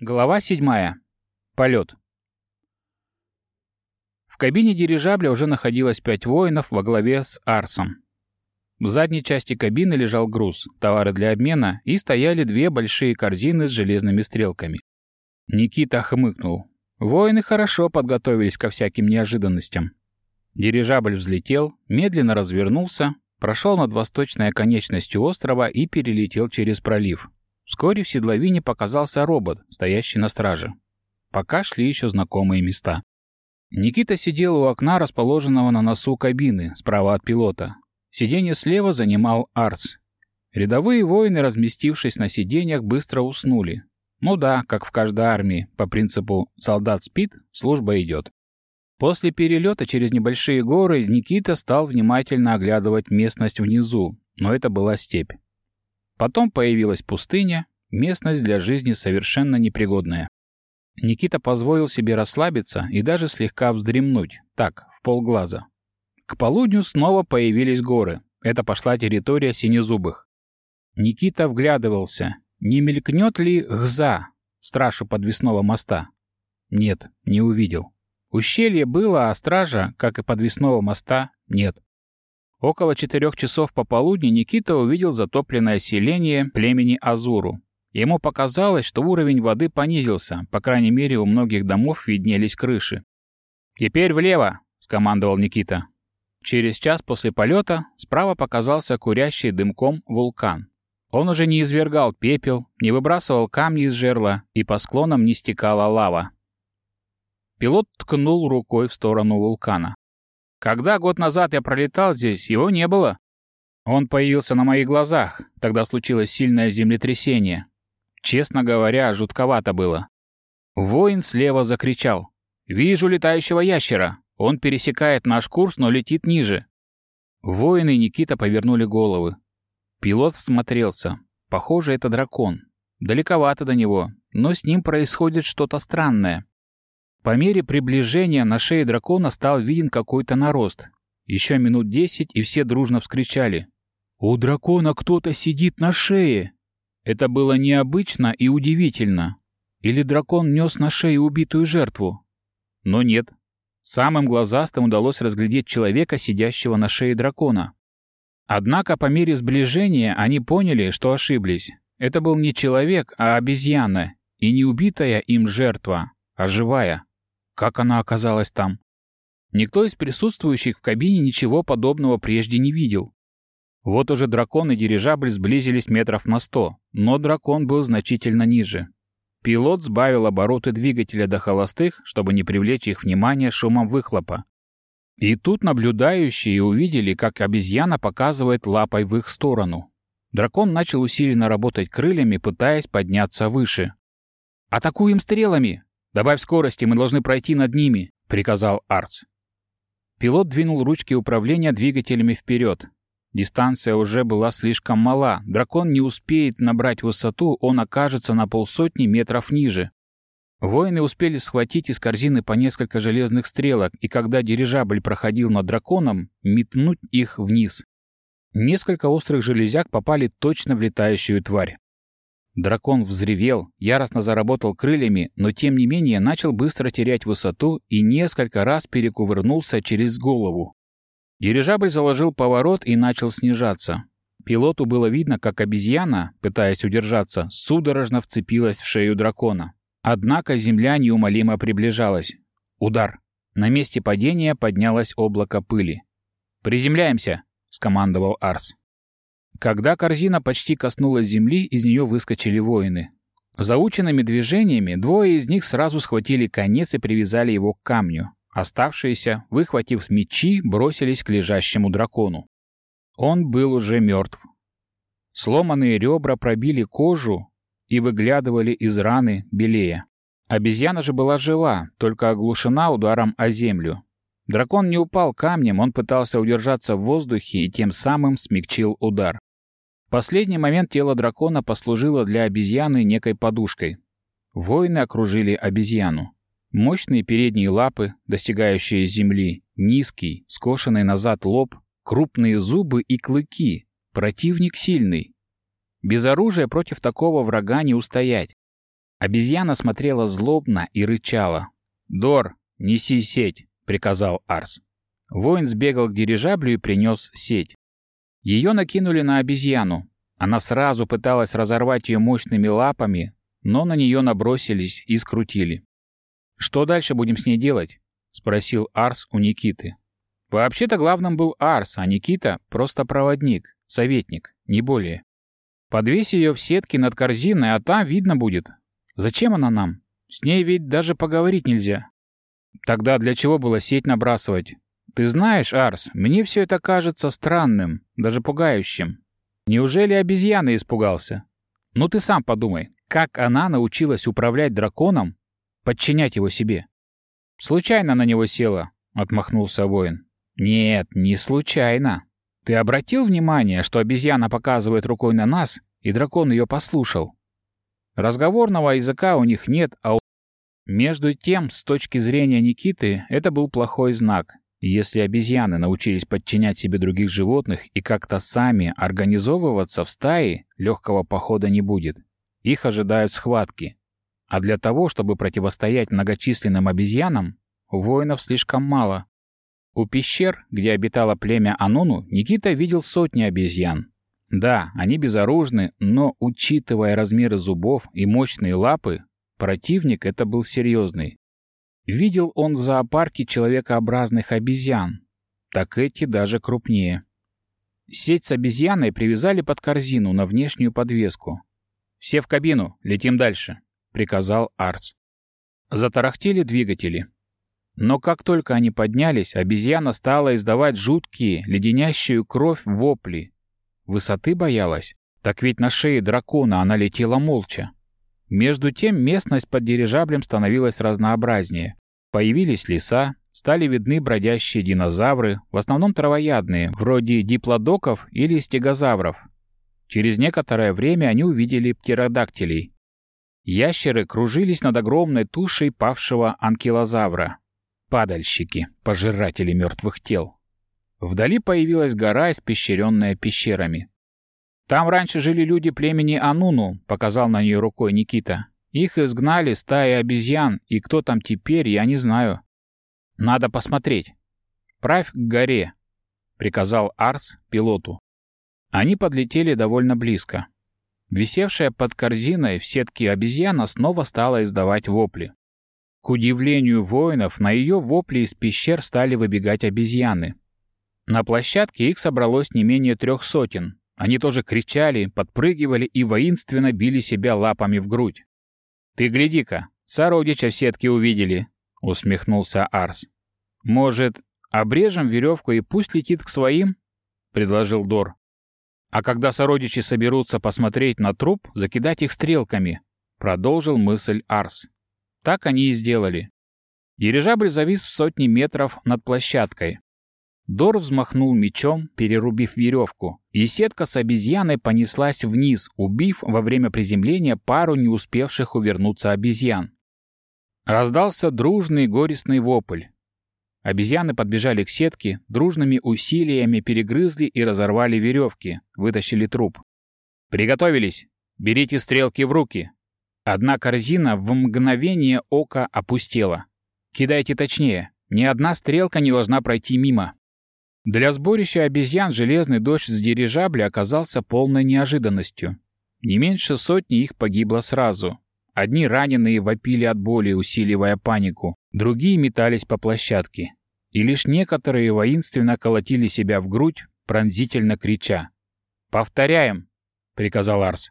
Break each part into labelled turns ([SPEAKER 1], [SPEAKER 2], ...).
[SPEAKER 1] Глава 7. Полет. В кабине дирижабля уже находилось пять воинов во главе с Арсом. В задней части кабины лежал груз, товары для обмена, и стояли две большие корзины с железными стрелками. Никита хмыкнул. Воины хорошо подготовились ко всяким неожиданностям. Дирижабль взлетел, медленно развернулся, прошел над восточной оконечностью острова и перелетел через пролив. Вскоре в седловине показался робот, стоящий на страже. Пока шли еще знакомые места. Никита сидел у окна, расположенного на носу кабины, справа от пилота. Сиденье слева занимал Арц. Рядовые воины, разместившись на сиденьях, быстро уснули. Ну да, как в каждой армии, по принципу «солдат спит, служба идет». После перелета через небольшие горы Никита стал внимательно оглядывать местность внизу, но это была степь. Потом появилась пустыня, местность для жизни совершенно непригодная. Никита позволил себе расслабиться и даже слегка вздремнуть, так, в полглаза. К полудню снова появились горы. Это пошла территория синезубых. Никита вглядывался, не мелькнет ли Гза, страж подвесного моста. Нет, не увидел. Ущелье было, а стража, как и подвесного моста, нет. Около четырех часов пополудни Никита увидел затопленное селение племени Азуру. Ему показалось, что уровень воды понизился, по крайней мере, у многих домов виднелись крыши. «Теперь влево!» — скомандовал Никита. Через час после полета справа показался курящий дымком вулкан. Он уже не извергал пепел, не выбрасывал камни из жерла, и по склонам не стекала лава. Пилот ткнул рукой в сторону вулкана. Когда год назад я пролетал здесь, его не было. Он появился на моих глазах. Тогда случилось сильное землетрясение. Честно говоря, жутковато было. Воин слева закричал. «Вижу летающего ящера. Он пересекает наш курс, но летит ниже». Воины и Никита повернули головы. Пилот всмотрелся. Похоже, это дракон. Далековато до него, но с ним происходит что-то странное. По мере приближения на шее дракона стал виден какой-то нарост. Еще минут десять, и все дружно вскричали. «У дракона кто-то сидит на шее!» Это было необычно и удивительно. Или дракон нес на шее убитую жертву? Но нет. Самым глазастым удалось разглядеть человека, сидящего на шее дракона. Однако по мере сближения они поняли, что ошиблись. Это был не человек, а обезьяна, и не убитая им жертва, а живая. Как она оказалась там? Никто из присутствующих в кабине ничего подобного прежде не видел. Вот уже дракон и дирижабль сблизились метров на сто, но дракон был значительно ниже. Пилот сбавил обороты двигателя до холостых, чтобы не привлечь их внимание шумом выхлопа. И тут наблюдающие увидели, как обезьяна показывает лапой в их сторону. Дракон начал усиленно работать крыльями, пытаясь подняться выше. «Атакуем стрелами!» «Добавь скорости, мы должны пройти над ними», — приказал Арц. Пилот двинул ручки управления двигателями вперед. Дистанция уже была слишком мала. Дракон не успеет набрать высоту, он окажется на полсотни метров ниже. Воины успели схватить из корзины по несколько железных стрелок, и когда дирижабль проходил над драконом, метнуть их вниз. Несколько острых железяк попали точно в летающую тварь. Дракон взревел, яростно заработал крыльями, но тем не менее начал быстро терять высоту и несколько раз перекувырнулся через голову. Дирижабль заложил поворот и начал снижаться. Пилоту было видно, как обезьяна, пытаясь удержаться, судорожно вцепилась в шею дракона. Однако земля неумолимо приближалась. Удар. На месте падения поднялось облако пыли. «Приземляемся!» — скомандовал Арс. Когда корзина почти коснулась земли, из нее выскочили воины. Заученными движениями двое из них сразу схватили конец и привязали его к камню. Оставшиеся, выхватив мечи, бросились к лежащему дракону. Он был уже мертв. Сломанные ребра пробили кожу и выглядывали из раны белее. Обезьяна же была жива, только оглушена ударом о землю. Дракон не упал камнем, он пытался удержаться в воздухе и тем самым смягчил удар последний момент тело дракона послужило для обезьяны некой подушкой. Воины окружили обезьяну. Мощные передние лапы, достигающие земли, низкий, скошенный назад лоб, крупные зубы и клыки. Противник сильный. Без оружия против такого врага не устоять. Обезьяна смотрела злобно и рычала. «Дор, неси сеть!» — приказал Арс. Воин сбегал к дирижаблю и принес сеть. Ее накинули на обезьяну. Она сразу пыталась разорвать ее мощными лапами, но на нее набросились и скрутили. «Что дальше будем с ней делать?» — спросил Арс у Никиты. Вообще-то главным был Арс, а Никита — просто проводник, советник, не более. Подвесь ее в сетке над корзиной, а там видно будет. Зачем она нам? С ней ведь даже поговорить нельзя. Тогда для чего было сеть набрасывать? Ты знаешь, Арс, мне все это кажется странным, даже пугающим. Неужели обезьяны испугался? Ну ты сам подумай, как она научилась управлять драконом, подчинять его себе? Случайно на него села, отмахнулся воин. Нет, не случайно. Ты обратил внимание, что обезьяна показывает рукой на нас, и дракон ее послушал? Разговорного языка у них нет, а у... Между тем, с точки зрения Никиты, это был плохой знак. Если обезьяны научились подчинять себе других животных и как-то сами организовываться в стае, легкого похода не будет. Их ожидают схватки. А для того, чтобы противостоять многочисленным обезьянам, воинов слишком мало. У пещер, где обитало племя Ануну, Никита видел сотни обезьян. Да, они безоружны, но, учитывая размеры зубов и мощные лапы, противник это был серьезный. Видел он в зоопарке человекообразных обезьян. Так эти даже крупнее. Сеть с обезьяной привязали под корзину на внешнюю подвеску. «Все в кабину, летим дальше», — приказал Арц. Затарахтели двигатели. Но как только они поднялись, обезьяна стала издавать жуткие, леденящую кровь вопли. Высоты боялась? Так ведь на шее дракона она летела молча. Между тем местность под дирижаблем становилась разнообразнее. Появились леса, стали видны бродящие динозавры, в основном травоядные, вроде диплодоков или стегозавров. Через некоторое время они увидели птеродактилей. Ящеры кружились над огромной тушей павшего анкилозавра. Падальщики, пожиратели мертвых тел. Вдали появилась гора, испещренная пещерами. «Там раньше жили люди племени Ануну», — показал на нее рукой Никита. «Их изгнали стаи обезьян, и кто там теперь, я не знаю. Надо посмотреть. Правь к горе», — приказал Арс пилоту. Они подлетели довольно близко. Висевшая под корзиной в сетке обезьяна снова стала издавать вопли. К удивлению воинов, на ее вопли из пещер стали выбегать обезьяны. На площадке их собралось не менее трех сотен. Они тоже кричали, подпрыгивали и воинственно били себя лапами в грудь. «Ты гляди-ка, сородича в сетке увидели», — усмехнулся Арс. «Может, обрежем веревку и пусть летит к своим?» — предложил Дор. «А когда сородичи соберутся посмотреть на труп, закидать их стрелками», — продолжил мысль Арс. Так они и сделали. Дирижабль завис в сотни метров над площадкой. Дор взмахнул мечом, перерубив веревку, и сетка с обезьяной понеслась вниз, убив во время приземления пару не успевших увернуться обезьян. Раздался дружный горестный вопль. Обезьяны подбежали к сетке, дружными усилиями перегрызли и разорвали веревки, вытащили труп. «Приготовились! Берите стрелки в руки!» Одна корзина в мгновение ока опустела. Кидайте точнее. Ни одна стрелка не должна пройти мимо. Для сборища обезьян железный дождь с дирижабля оказался полной неожиданностью. Не меньше сотни их погибло сразу. Одни раненые вопили от боли, усиливая панику, другие метались по площадке. И лишь некоторые воинственно колотили себя в грудь, пронзительно крича. «Повторяем!» — приказал Арс.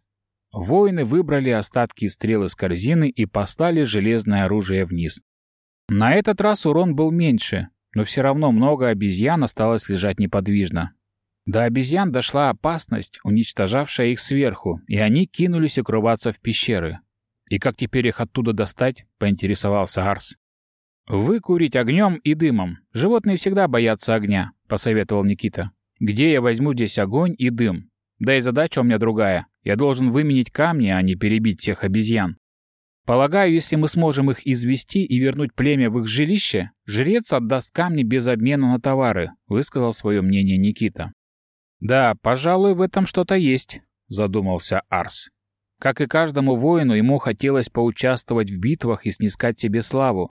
[SPEAKER 1] Воины выбрали остатки стрел из корзины и послали железное оружие вниз. На этот раз урон был меньше, но все равно много обезьян осталось лежать неподвижно. До обезьян дошла опасность, уничтожавшая их сверху, и они кинулись укрываться в пещеры. «И как теперь их оттуда достать?» — поинтересовался Арс. «Выкурить огнем и дымом. Животные всегда боятся огня», — посоветовал Никита. «Где я возьму здесь огонь и дым? Да и задача у меня другая. Я должен выменить камни, а не перебить всех обезьян. Полагаю, если мы сможем их извести и вернуть племя в их жилище, жрец отдаст камни без обмена на товары», — высказал свое мнение Никита. «Да, пожалуй, в этом что-то есть», — задумался Арс. Как и каждому воину, ему хотелось поучаствовать в битвах и снискать себе славу.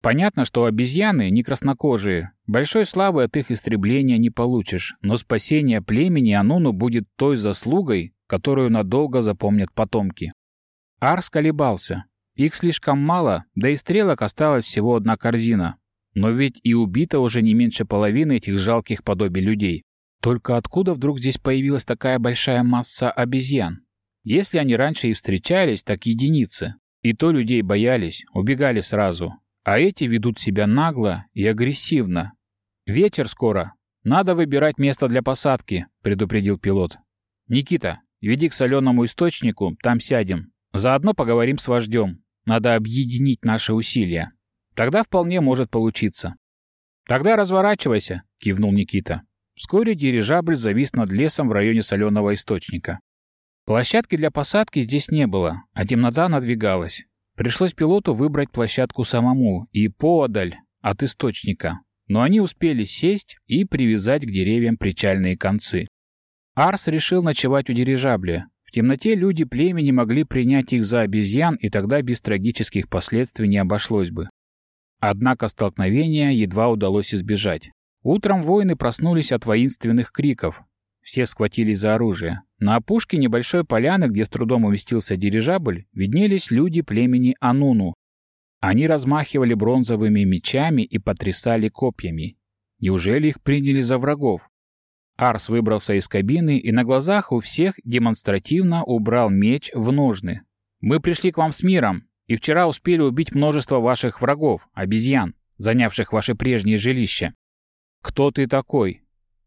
[SPEAKER 1] Понятно, что обезьяны не краснокожие. Большой славы от их истребления не получишь, но спасение племени Ануну будет той заслугой, которую надолго запомнят потомки. Арс колебался. Их слишком мало, да и стрелок осталась всего одна корзина. Но ведь и убито уже не меньше половины этих жалких подобий людей. Только откуда вдруг здесь появилась такая большая масса обезьян? Если они раньше и встречались, так единицы. И то людей боялись, убегали сразу. А эти ведут себя нагло и агрессивно. «Вечер скоро. Надо выбирать место для посадки», — предупредил пилот. «Никита, веди к соленому источнику, там сядем. Заодно поговорим с вождем. Надо объединить наши усилия. Тогда вполне может получиться». «Тогда разворачивайся», — кивнул Никита. Вскоре дирижабль завис над лесом в районе соленого источника. Площадки для посадки здесь не было, а темнота надвигалась. Пришлось пилоту выбрать площадку самому и поодаль от источника. Но они успели сесть и привязать к деревьям причальные концы. Арс решил ночевать у дирижабля. В темноте люди племени могли принять их за обезьян, и тогда без трагических последствий не обошлось бы. Однако столкновения едва удалось избежать. Утром воины проснулись от воинственных криков. Все схватились за оружие. На опушке небольшой поляны, где с трудом уместился дирижабль, виднелись люди племени Ануну. Они размахивали бронзовыми мечами и потрясали копьями. Неужели их приняли за врагов? Арс выбрался из кабины и на глазах у всех демонстративно убрал меч в ножны. «Мы пришли к вам с миром, и вчера успели убить множество ваших врагов, обезьян, занявших ваше прежнее жилище». «Кто ты такой?»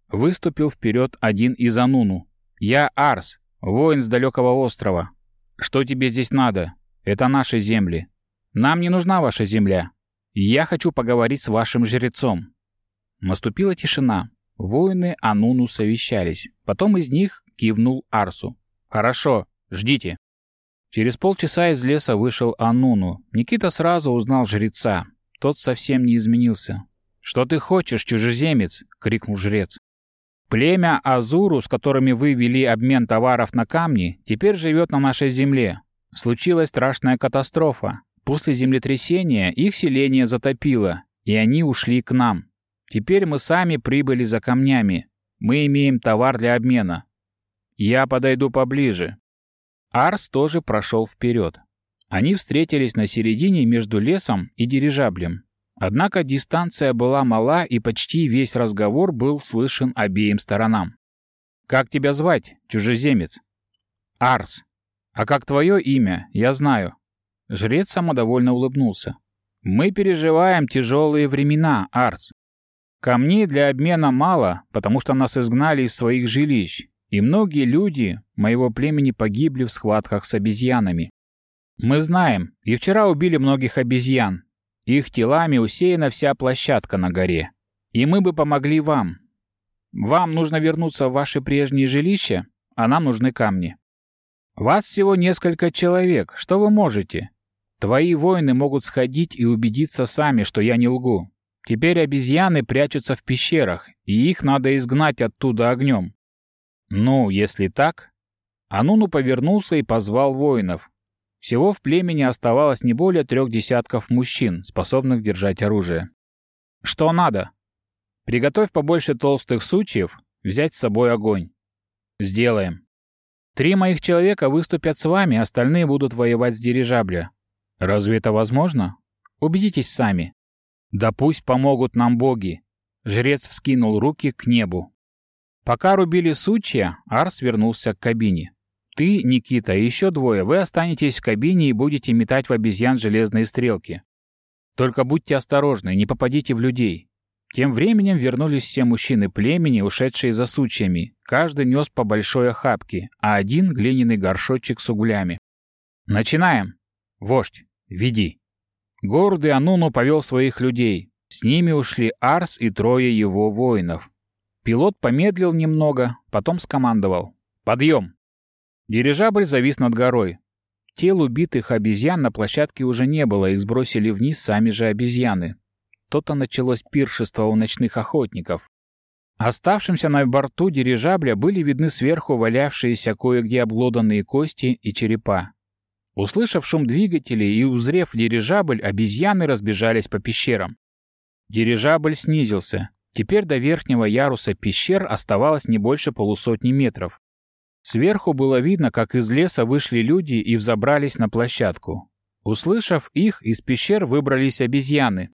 [SPEAKER 1] Выступил вперед один из Ануну. «Я Арс, воин с далекого острова. Что тебе здесь надо? Это наши земли. Нам не нужна ваша земля. Я хочу поговорить с вашим жрецом». Наступила тишина. Воины Ануну совещались. Потом из них кивнул Арсу. «Хорошо, ждите». Через полчаса из леса вышел Ануну. Никита сразу узнал жреца. Тот совсем не изменился. «Что ты хочешь, чужеземец?» — крикнул жрец. Племя Азуру, с которыми вы вели обмен товаров на камни, теперь живет на нашей земле. Случилась страшная катастрофа. После землетрясения их селение затопило, и они ушли к нам. Теперь мы сами прибыли за камнями. Мы имеем товар для обмена. Я подойду поближе. Арс тоже прошел вперед. Они встретились на середине между лесом и дирижаблем. Однако дистанция была мала, и почти весь разговор был слышен обеим сторонам. «Как тебя звать, чужеземец?» «Арс. А как твое имя, я знаю». Жрец самодовольно улыбнулся. «Мы переживаем тяжелые времена, Арс. Камней для обмена мало, потому что нас изгнали из своих жилищ, и многие люди моего племени погибли в схватках с обезьянами. Мы знаем, и вчера убили многих обезьян, их телами усеяна вся площадка на горе. И мы бы помогли вам. Вам нужно вернуться в ваше прежнее жилище, а нам нужны камни. Вас всего несколько человек. Что вы можете? Твои воины могут сходить и убедиться сами, что я не лгу. Теперь обезьяны прячутся в пещерах, и их надо изгнать оттуда огнем. Ну, если так... Ануну повернулся и позвал воинов. Всего в племени оставалось не более трех десятков мужчин, способных держать оружие. «Что надо?» «Приготовь побольше толстых сучьев, взять с собой огонь». «Сделаем». «Три моих человека выступят с вами, остальные будут воевать с дирижабля». «Разве это возможно?» «Убедитесь сами». «Да пусть помогут нам боги». Жрец вскинул руки к небу. Пока рубили сучья, Арс вернулся к кабине. Ты, Никита, и еще двое, вы останетесь в кабине и будете метать в обезьян железные стрелки. Только будьте осторожны, не попадите в людей. Тем временем вернулись все мужчины племени, ушедшие за сучьями. Каждый нес по большой охапке, а один — глиняный горшочек с углями. «Начинаем! Вождь, веди!» Гордый Ануну повел своих людей. С ними ушли Арс и трое его воинов. Пилот помедлил немного, потом скомандовал. «Подъем!» Дирижабль завис над горой. Тел убитых обезьян на площадке уже не было, их сбросили вниз сами же обезьяны. То-то началось пиршество у ночных охотников. Оставшимся на борту дирижабля были видны сверху валявшиеся кое-где обглоданные кости и черепа. Услышав шум двигателей и узрев дирижабль, обезьяны разбежались по пещерам. Дирижабль снизился. Теперь до верхнего яруса пещер оставалось не больше полусотни метров. Сверху было видно, как из леса вышли люди и взобрались на площадку. Услышав их, из пещер выбрались обезьяны.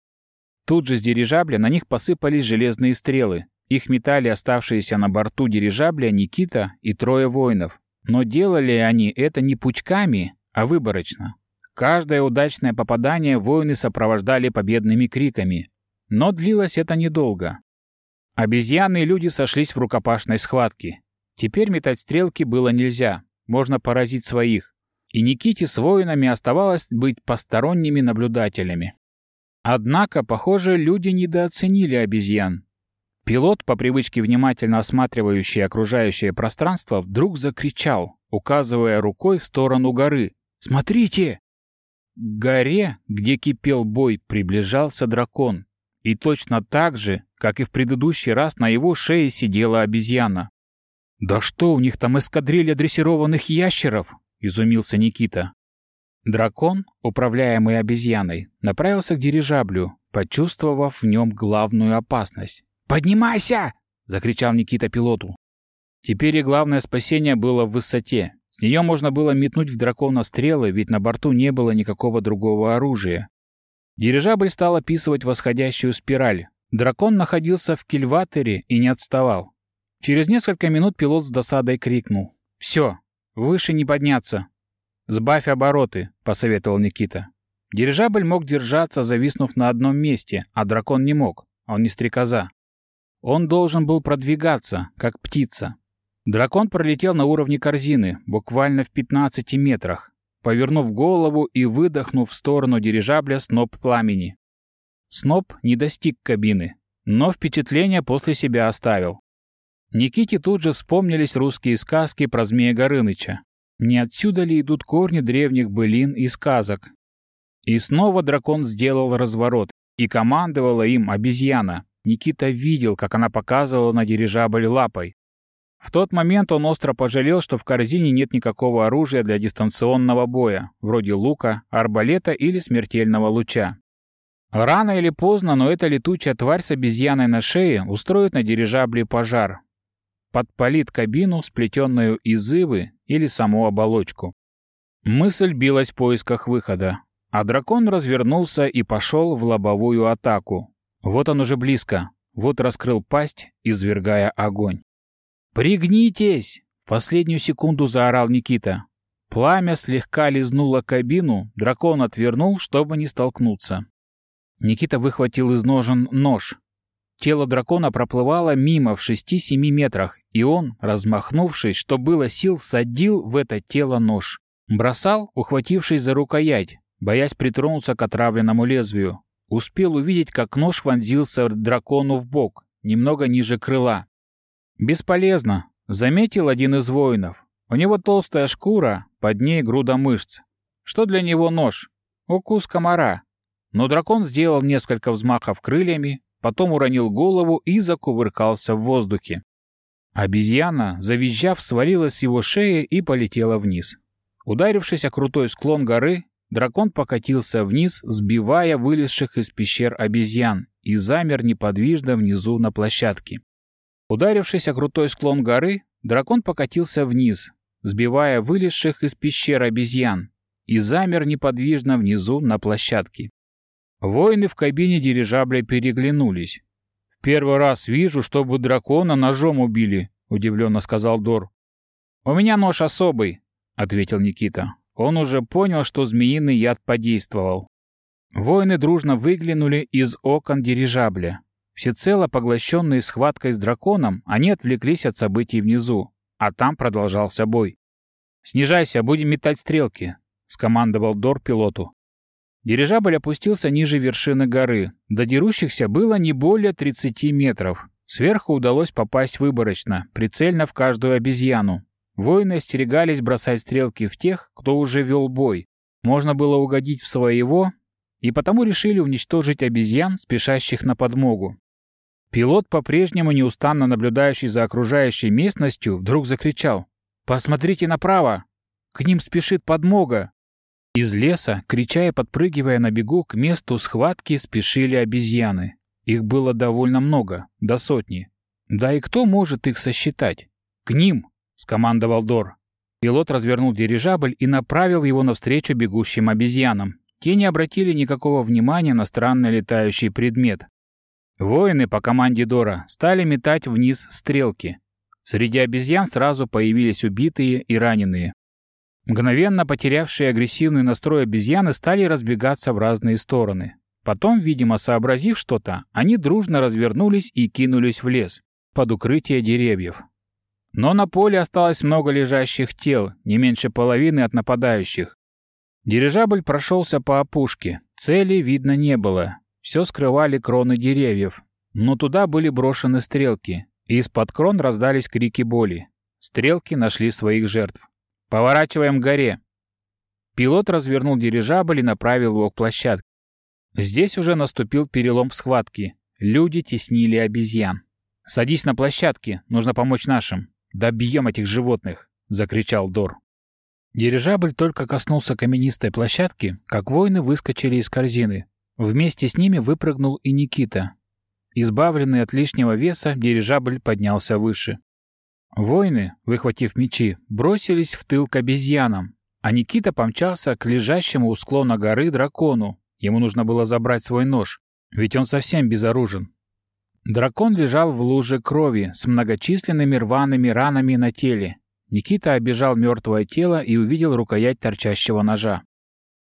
[SPEAKER 1] Тут же с дирижабля на них посыпались железные стрелы. Их метали оставшиеся на борту дирижабля Никита и трое воинов. Но делали они это не пучками, а выборочно. Каждое удачное попадание воины сопровождали победными криками. Но длилось это недолго. Обезьяны и люди сошлись в рукопашной схватке. Теперь метать стрелки было нельзя, можно поразить своих. И Никите с воинами оставалось быть посторонними наблюдателями. Однако, похоже, люди недооценили обезьян. Пилот, по привычке внимательно осматривающий окружающее пространство, вдруг закричал, указывая рукой в сторону горы. «Смотрите!» К горе, где кипел бой, приближался дракон. И точно так же, как и в предыдущий раз, на его шее сидела обезьяна. «Да что у них там эскадрилья дрессированных ящеров?» — изумился Никита. Дракон, управляемый обезьяной, направился к дирижаблю, почувствовав в нем главную опасность. «Поднимайся!» — закричал Никита пилоту. Теперь и главное спасение было в высоте. С нее можно было метнуть в дракона стрелы, ведь на борту не было никакого другого оружия. Дирижабль стал описывать восходящую спираль. Дракон находился в кильватере и не отставал. Через несколько минут пилот с досадой крикнул. «Все, выше не подняться». «Сбавь обороты», — посоветовал Никита. Дирижабль мог держаться, зависнув на одном месте, а дракон не мог. Он не стрекоза. Он должен был продвигаться, как птица. Дракон пролетел на уровне корзины, буквально в 15 метрах, повернув голову и выдохнув в сторону дирижабля сноп пламени. Сноп не достиг кабины, но впечатление после себя оставил. Никите тут же вспомнились русские сказки про Змея Горыныча. Не отсюда ли идут корни древних былин и сказок? И снова дракон сделал разворот, и командовала им обезьяна, Никита видел, как она показывала на дирижабль лапой. В тот момент он остро пожалел, что в корзине нет никакого оружия для дистанционного боя, вроде лука, арбалета или смертельного луча. Рано или поздно, но эта летучая тварь с обезьяной на шее устроит на дирижабле пожар. Подпалит кабину, сплетенную из ивы или саму оболочку. Мысль билась в поисках выхода, а дракон развернулся и пошел в лобовую атаку, вот он уже близко. Вот раскрыл пасть, извергая огонь. «Пригнитесь!» — в последнюю секунду заорал Никита. Пламя слегка лизнуло кабину, дракон отвернул, чтобы не столкнуться. Никита выхватил из ножен нож. Тело дракона проплывало мимо в шести-семи метрах, и он, размахнувшись, что было сил, всадил в это тело нож. Бросал, ухватившись за рукоять, боясь притронуться к отравленному лезвию. Успел увидеть, как нож вонзился дракону в бок, немного ниже крыла. «Бесполезно», — заметил один из воинов. «У него толстая шкура, под ней груда мышц. Что для него нож? Укус комара». Но дракон сделал несколько взмахов крыльями, потом уронил голову и закувыркался в воздухе. Обезьяна, завизжав, свалилась с его шеи и полетела вниз. Ударившись о крутой склон горы, Дракон покатился вниз, сбивая вылезших из пещер обезьян, и замер неподвижно внизу на площадке. Ударившись о крутой склон горы, дракон покатился вниз, сбивая вылезших из пещер обезьян, и замер неподвижно внизу на площадке. Воины в кабине дирижабля переглянулись. «В первый раз вижу, чтобы дракона ножом убили», — удивленно сказал Дор. «У меня нож особый», — ответил Никита. Он уже понял, что змеиный яд подействовал. Воины дружно выглянули из окон дирижабля. Всецело поглощенные схваткой с драконом, они отвлеклись от событий внизу, а там продолжался бой. «Снижайся, будем метать стрелки», — скомандовал Дор пилоту. Дирижабль опустился ниже вершины горы. До дерущихся было не более 30 метров. Сверху удалось попасть выборочно, прицельно в каждую обезьяну. Воины остерегались бросать стрелки в тех, кто уже вел бой. Можно было угодить в своего, и потому решили уничтожить обезьян, спешащих на подмогу. Пилот, по-прежнему неустанно наблюдающий за окружающей местностью, вдруг закричал. «Посмотрите направо! К ним спешит подмога!» Из леса, крича и подпрыгивая на бегу, к месту схватки спешили обезьяны. Их было довольно много, до сотни. Да и кто может их сосчитать? «К ним!» — скомандовал Дор. Пилот развернул дирижабль и направил его навстречу бегущим обезьянам. Те не обратили никакого внимания на странный летающий предмет. Воины по команде Дора стали метать вниз стрелки. Среди обезьян сразу появились убитые и раненые. Мгновенно потерявшие агрессивный настрой обезьяны стали разбегаться в разные стороны. Потом, видимо, сообразив что-то, они дружно развернулись и кинулись в лес, под укрытие деревьев. Но на поле осталось много лежащих тел, не меньше половины от нападающих. Дирижабль прошелся по опушке. Цели видно не было. Все скрывали кроны деревьев. Но туда были брошены стрелки. И из-под крон раздались крики боли. Стрелки нашли своих жертв. «Поворачиваем к горе!» Пилот развернул дирижабль и направил его к площадке. Здесь уже наступил перелом в схватке. Люди теснили обезьян. «Садись на площадке, нужно помочь нашим». «Добьем этих животных!» — закричал Дор. Дирижабль только коснулся каменистой площадки, как воины выскочили из корзины. Вместе с ними выпрыгнул и Никита. Избавленный от лишнего веса, дирижабль поднялся выше. Воины, выхватив мечи, бросились в тыл к обезьянам, а Никита помчался к лежащему у склона горы дракону. Ему нужно было забрать свой нож, ведь он совсем безоружен. Дракон лежал в луже крови с многочисленными рваными ранами на теле. Никита обежал мертвое тело и увидел рукоять торчащего ножа.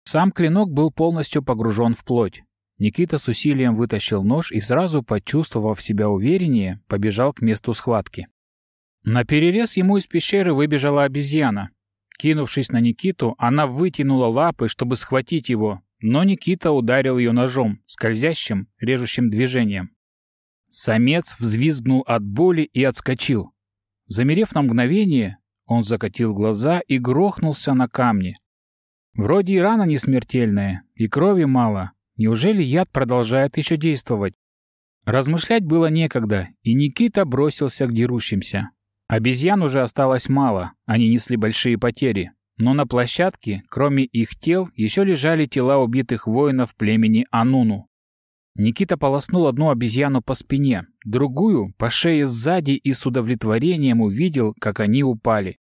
[SPEAKER 1] Сам клинок был полностью погружен в плоть. Никита с усилием вытащил нож и сразу, почувствовав себя увереннее, побежал к месту схватки. На перерез ему из пещеры выбежала обезьяна. Кинувшись на Никиту, она вытянула лапы, чтобы схватить его, но Никита ударил ее ножом, скользящим, режущим движением. Самец взвизгнул от боли и отскочил. Замерев на мгновение, он закатил глаза и грохнулся на камни. Вроде и рана не смертельная, и крови мало. Неужели яд продолжает еще действовать? Размышлять было некогда, и Никита бросился к дерущимся. Обезьян уже осталось мало, они несли большие потери. Но на площадке, кроме их тел, еще лежали тела убитых воинов племени Ануну. Никита полоснул одну обезьяну по спине, другую — по шее сзади и с удовлетворением увидел, как они упали.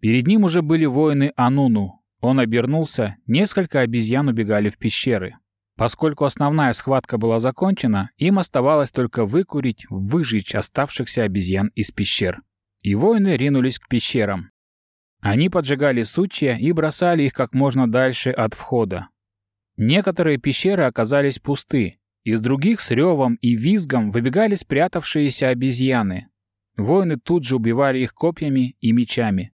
[SPEAKER 1] Перед ним уже были воины Ануну. Он обернулся, несколько обезьян убегали в пещеры. Поскольку основная схватка была закончена, им оставалось только выкурить, выжечь оставшихся обезьян из пещер. И воины ринулись к пещерам. Они поджигали сучья и бросали их как можно дальше от входа. Некоторые пещеры оказались пусты, из других с ревом и визгом выбегали спрятавшиеся обезьяны. Воины тут же убивали их копьями и мечами.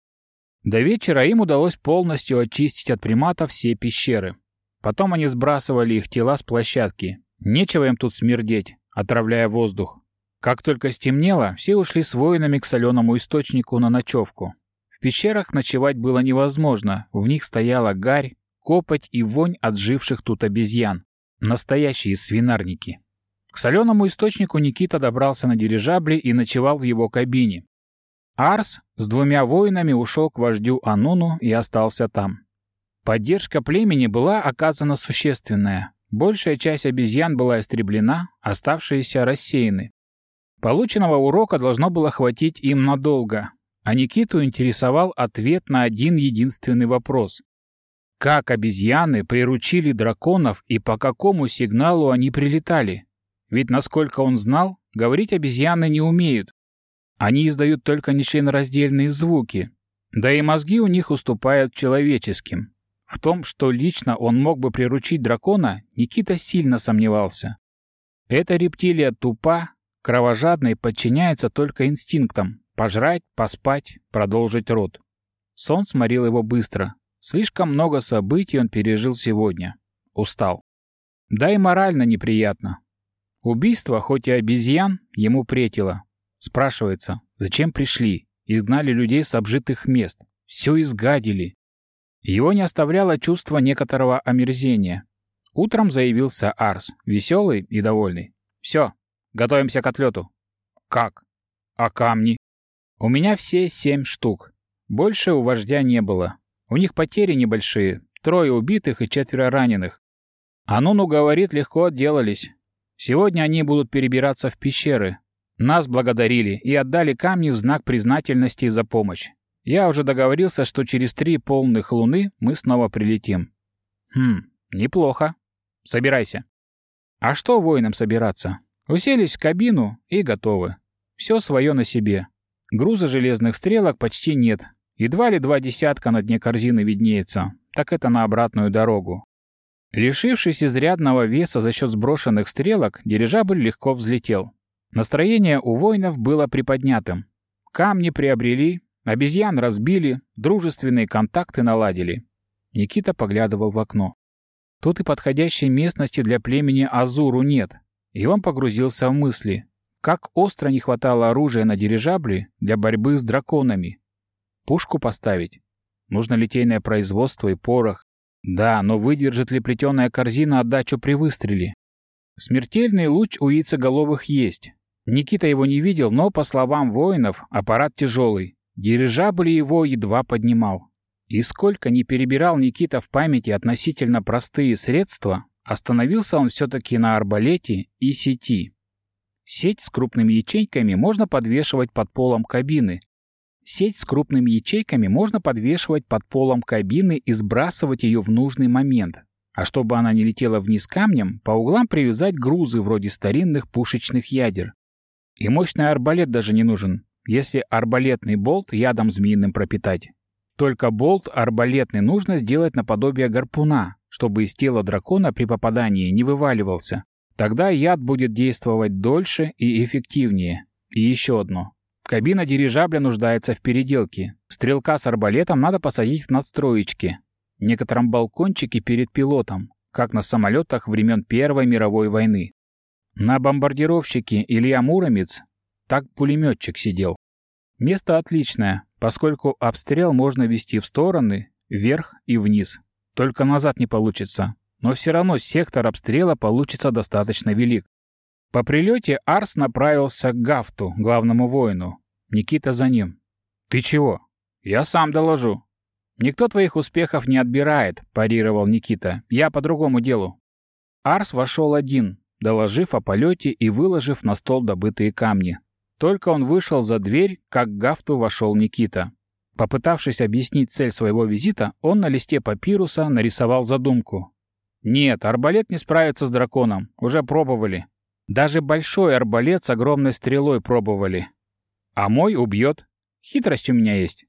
[SPEAKER 1] До вечера им удалось полностью очистить от приматов все пещеры. Потом они сбрасывали их тела с площадки. Нечего им тут смердеть, отравляя воздух. Как только стемнело, все ушли с воинами к соленому источнику на ночевку. В пещерах ночевать было невозможно, в них стояла гарь, копоть и вонь от живших тут обезьян. Настоящие свинарники. К соленому источнику Никита добрался на дирижабле и ночевал в его кабине. Арс с двумя воинами ушел к вождю Ануну и остался там. Поддержка племени была оказана существенная. Большая часть обезьян была истреблена, оставшиеся рассеяны. Полученного урока должно было хватить им надолго, а Никиту интересовал ответ на один единственный вопрос. Как обезьяны приручили драконов и по какому сигналу они прилетали? Ведь, насколько он знал, говорить обезьяны не умеют. Они издают только нечленораздельные звуки. Да и мозги у них уступают человеческим. В том, что лично он мог бы приручить дракона, Никита сильно сомневался. Эта рептилия тупа, кровожадна и подчиняется только инстинктам – пожрать, поспать, продолжить род. Сон сморил его быстро, Слишком много событий он пережил сегодня. Устал. Да и морально неприятно. Убийство, хоть и обезьян, ему претило. Спрашивается, зачем пришли? Изгнали людей с обжитых мест. Все изгадили. Его не оставляло чувство некоторого омерзения. Утром заявился Арс, веселый и довольный. «Все, Готовимся к отлету». «Как? А камни?» «У меня все семь штук. Больше у вождя не было. У них потери небольшие. Трое убитых и четверо раненых. Ануну говорит, легко отделались. Сегодня они будут перебираться в пещеры. Нас благодарили и отдали камни в знак признательности за помощь. Я уже договорился, что через три полных луны мы снова прилетим. Хм, неплохо. Собирайся. А что воинам собираться? Уселись в кабину и готовы. Все свое на себе. Груза железных стрелок почти нет. Едва ли два десятка на дне корзины виднеется. Так это на обратную дорогу. Лишившись изрядного веса за счет сброшенных стрелок, дирижабль легко взлетел. Настроение у воинов было приподнятым. Камни приобрели, обезьян разбили, дружественные контакты наладили. Никита поглядывал в окно. Тут и подходящей местности для племени Азуру нет. И он погрузился в мысли. Как остро не хватало оружия на дирижабле для борьбы с драконами. Пушку поставить. Нужно литейное производство и порох. Да, но выдержит ли плетеная корзина отдачу при выстреле? Смертельный луч у яйцеголовых есть. Никита его не видел, но, по словам воинов, аппарат тяжелый. Дирижабль его едва поднимал. И сколько не перебирал Никита в памяти относительно простые средства, остановился он все-таки на арбалете и сети. Сеть с крупными ячейками можно подвешивать под полом кабины, Сеть с крупными ячейками можно подвешивать под полом кабины и сбрасывать ее в нужный момент. А чтобы она не летела вниз камнем, по углам привязать грузы вроде старинных пушечных ядер. И мощный арбалет даже не нужен, если арбалетный болт ядом змеиным пропитать. Только болт арбалетный нужно сделать наподобие гарпуна, чтобы из тела дракона при попадании не вываливался. Тогда яд будет действовать дольше и эффективнее. И еще одно. Кабина дирижабля нуждается в переделке. Стрелка с арбалетом надо посадить в надстроечке. Некотором балкончике перед пилотом, как на самолетах времен Первой мировой войны. На бомбардировщике Илья Муромец так пулеметчик сидел. Место отличное, поскольку обстрел можно вести в стороны, вверх и вниз. Только назад не получится. Но все равно сектор обстрела получится достаточно велик. По прилете Арс направился к Гафту, главному воину. Никита за ним. «Ты чего?» «Я сам доложу». «Никто твоих успехов не отбирает», – парировал Никита. «Я по другому делу». Арс вошел один, доложив о полете и выложив на стол добытые камни. Только он вышел за дверь, как к Гафту вошел Никита. Попытавшись объяснить цель своего визита, он на листе папируса нарисовал задумку. «Нет, арбалет не справится с драконом. Уже пробовали. Даже большой арбалет с огромной стрелой пробовали. А мой убьет. Хитрость у меня есть.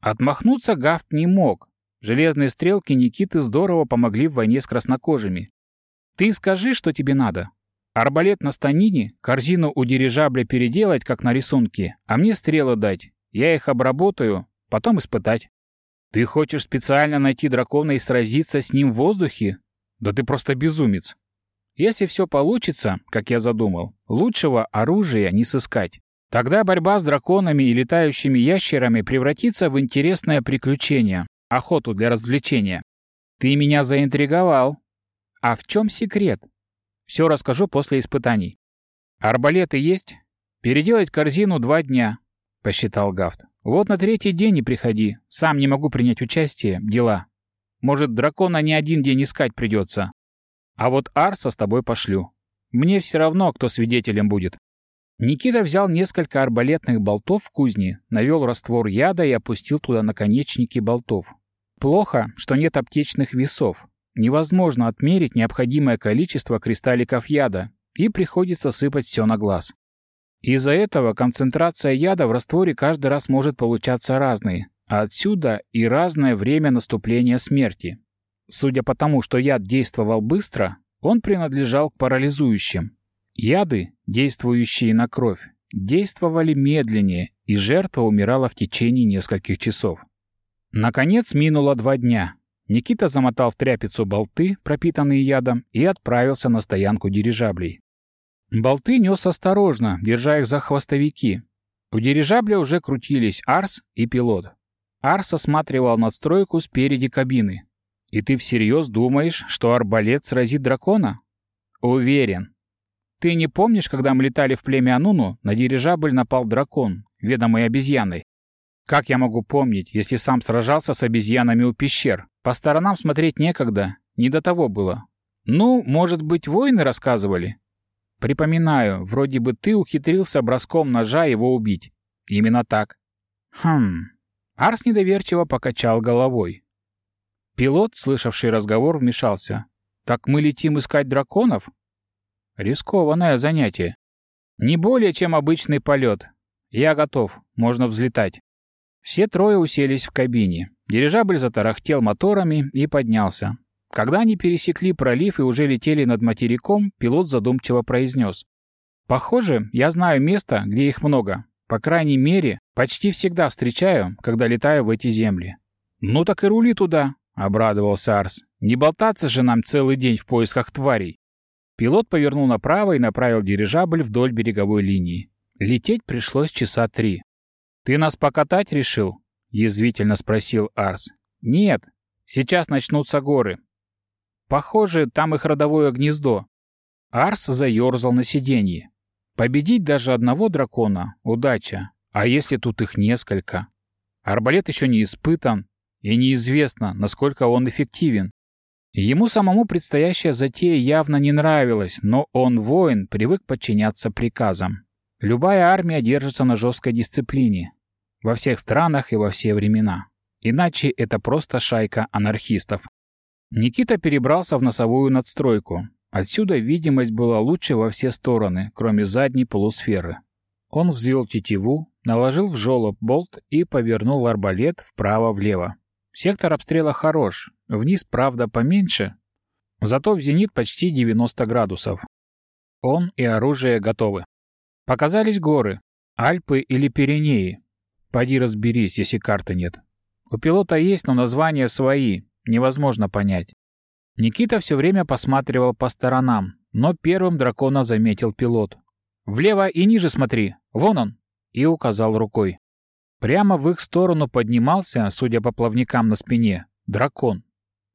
[SPEAKER 1] Отмахнуться Гафт не мог. Железные стрелки Никиты здорово помогли в войне с краснокожими. Ты скажи, что тебе надо. Арбалет на станине, корзину у дирижабля переделать, как на рисунке, а мне стрелы дать. Я их обработаю, потом испытать. Ты хочешь специально найти дракона и сразиться с ним в воздухе? Да ты просто безумец. Если все получится, как я задумал, лучшего оружия не сыскать. Тогда борьба с драконами и летающими ящерами превратится в интересное приключение, охоту для развлечения. Ты меня заинтриговал. А в чем секрет? Все расскажу после испытаний. Арбалеты есть? Переделать корзину два дня, посчитал Гафт. Вот на третий день не приходи. Сам не могу принять участие. Дела. Может, дракона не один день искать придется, а вот Арса с тобой пошлю. Мне все равно, кто свидетелем будет». Никита взял несколько арбалетных болтов в кузне, навел раствор яда и опустил туда наконечники болтов. Плохо, что нет аптечных весов. Невозможно отмерить необходимое количество кристалликов яда, и приходится сыпать все на глаз. Из-за этого концентрация яда в растворе каждый раз может получаться разной, а отсюда и разное время наступления смерти. Судя по тому, что яд действовал быстро, он принадлежал к парализующим. Яды, действующие на кровь, действовали медленнее, и жертва умирала в течение нескольких часов. Наконец минуло два дня. Никита замотал в тряпицу болты, пропитанные ядом, и отправился на стоянку дирижаблей. Болты нес осторожно, держа их за хвостовики. У дирижабля уже крутились Арс и пилот. Арс осматривал надстройку спереди кабины. И ты всерьез думаешь, что арбалет сразит дракона? Уверен. Ты не помнишь, когда мы летали в племя Ануну, на дирижабль напал дракон, ведомый обезьяной? Как я могу помнить, если сам сражался с обезьянами у пещер? По сторонам смотреть некогда, не до того было. Ну, может быть, воины рассказывали? Припоминаю, вроде бы ты ухитрился броском ножа его убить. Именно так. Хм. Арс недоверчиво покачал головой. Пилот, слышавший разговор, вмешался. «Так мы летим искать драконов?» «Рискованное занятие. Не более, чем обычный полет. Я готов, можно взлетать». Все трое уселись в кабине. Дирижабль затарахтел моторами и поднялся. Когда они пересекли пролив и уже летели над материком, пилот задумчиво произнес. «Похоже, я знаю место, где их много. По крайней мере, почти всегда встречаю, когда летаю в эти земли». «Ну так и рули туда», — обрадовался Арс. «Не болтаться же нам целый день в поисках тварей». Пилот повернул направо и направил дирижабль вдоль береговой линии. Лететь пришлось часа три. «Ты нас покатать решил?» — язвительно спросил Арс. «Нет, сейчас начнутся горы. Похоже, там их родовое гнездо. Арс заерзал на сиденье. Победить даже одного дракона — удача. А если тут их несколько? Арбалет еще не испытан, и неизвестно, насколько он эффективен. Ему самому предстоящая затея явно не нравилась, но он, воин, привык подчиняться приказам. Любая армия держится на жесткой дисциплине. Во всех странах и во все времена. Иначе это просто шайка анархистов. Никита перебрался в носовую надстройку. Отсюда видимость была лучше во все стороны, кроме задней полусферы. Он взвел тетиву, наложил в жолоб болт и повернул арбалет вправо-влево. Сектор обстрела хорош, вниз, правда, поменьше, зато в зенит почти 90 градусов. Он и оружие готовы. Показались горы, Альпы или Пиренеи. Пойди разберись, если карты нет. У пилота есть, но названия свои, невозможно понять. Никита все время посматривал по сторонам, но первым дракона заметил пилот. «Влево и ниже смотри, вон он!» и указал рукой. Прямо в их сторону поднимался, судя по плавникам на спине, дракон.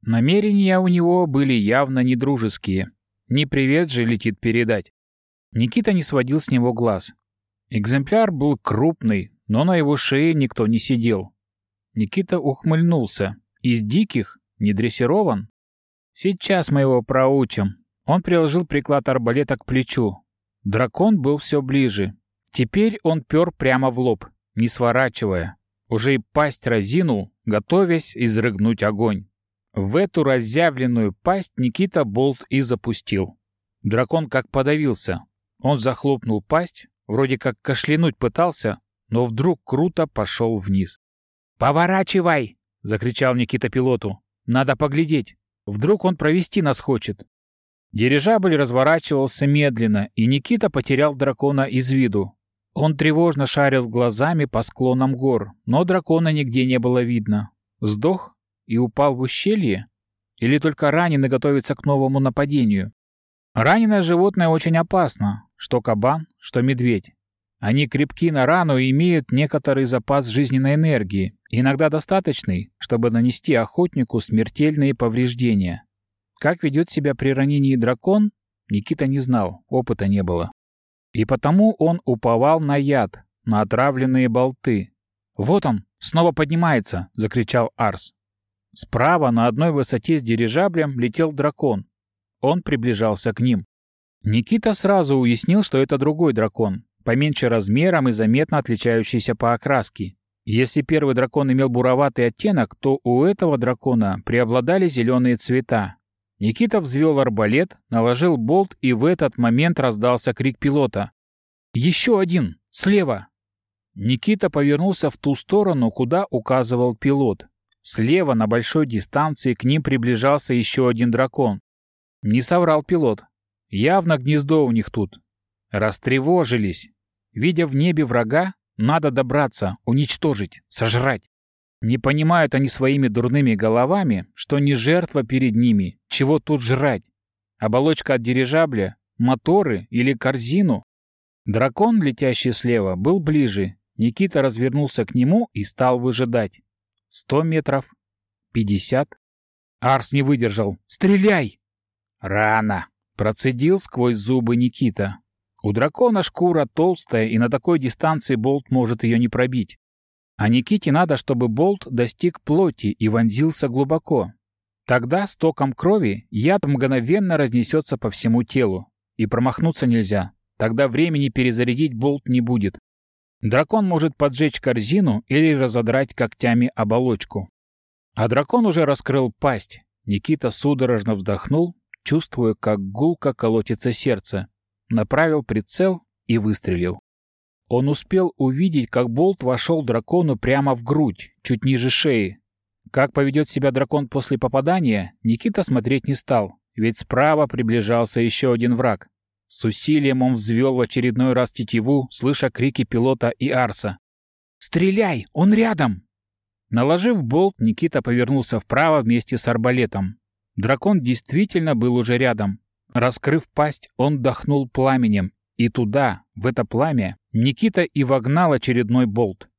[SPEAKER 1] Намерения у него были явно недружеские. Не привет же летит передать. Никита не сводил с него глаз. Экземпляр был крупный, но на его шее никто не сидел. Никита ухмыльнулся. Из диких не дрессирован? Сейчас мы его проучим. Он приложил приклад арбалета к плечу. Дракон был все ближе. Теперь он пер прямо в лоб, не сворачивая. Уже и пасть разинул, готовясь изрыгнуть огонь. В эту разъявленную пасть Никита болт и запустил. Дракон как подавился. Он захлопнул пасть, вроде как кашлянуть пытался, но вдруг круто пошел вниз. «Поворачивай!» — закричал Никита пилоту. Надо поглядеть. Вдруг он провести нас хочет. Дирижабль разворачивался медленно, и Никита потерял дракона из виду. Он тревожно шарил глазами по склонам гор, но дракона нигде не было видно. Сдох и упал в ущелье? Или только раненый готовится к новому нападению? Раненое животное очень опасно, что кабан, что медведь. Они крепки на рану и имеют некоторый запас жизненной энергии, иногда достаточный, чтобы нанести охотнику смертельные повреждения. Как ведет себя при ранении дракон, Никита не знал, опыта не было. И потому он уповал на яд, на отравленные болты. «Вот он, снова поднимается!» — закричал Арс. Справа, на одной высоте с дирижаблем, летел дракон. Он приближался к ним. Никита сразу уяснил, что это другой дракон, поменьше размером и заметно отличающийся по окраске. Если первый дракон имел буроватый оттенок, то у этого дракона преобладали зеленые цвета. Никита взвел арбалет, наложил болт, и в этот момент раздался крик пилота. «Еще один! Слева!» Никита повернулся в ту сторону, куда указывал пилот. Слева, на большой дистанции, к ним приближался еще один дракон. Не соврал пилот. Явно гнездо у них тут. Растревожились. Видя в небе врага, надо добраться, уничтожить, сожрать. Не понимают они своими дурными головами, что не жертва перед ними, чего тут жрать. Оболочка от дирижабля, моторы или корзину. Дракон, летящий слева, был ближе. Никита развернулся к нему и стал выжидать. Сто метров. Пятьдесят. Арс не выдержал. «Стреляй!» «Рано!» — Процедил сквозь зубы Никита. У дракона шкура толстая, и на такой дистанции болт может ее не пробить. А Никите надо, чтобы болт достиг плоти и вонзился глубоко. Тогда с током крови яд мгновенно разнесется по всему телу. И промахнуться нельзя. Тогда времени перезарядить болт не будет. Дракон может поджечь корзину или разодрать когтями оболочку. А дракон уже раскрыл пасть. Никита судорожно вздохнул, чувствуя, как гулко колотится сердце. Направил прицел и выстрелил. Он успел увидеть, как болт вошел дракону прямо в грудь, чуть ниже шеи. Как поведет себя дракон после попадания, Никита смотреть не стал, ведь справа приближался еще один враг. С усилием он взвел в очередной раз тетиву, слыша крики пилота и Арса. «Стреляй! Он рядом!» Наложив болт, Никита повернулся вправо вместе с арбалетом. Дракон действительно был уже рядом. Раскрыв пасть, он дохнул пламенем, и туда, в это пламя, Никита и вогнал очередной болт.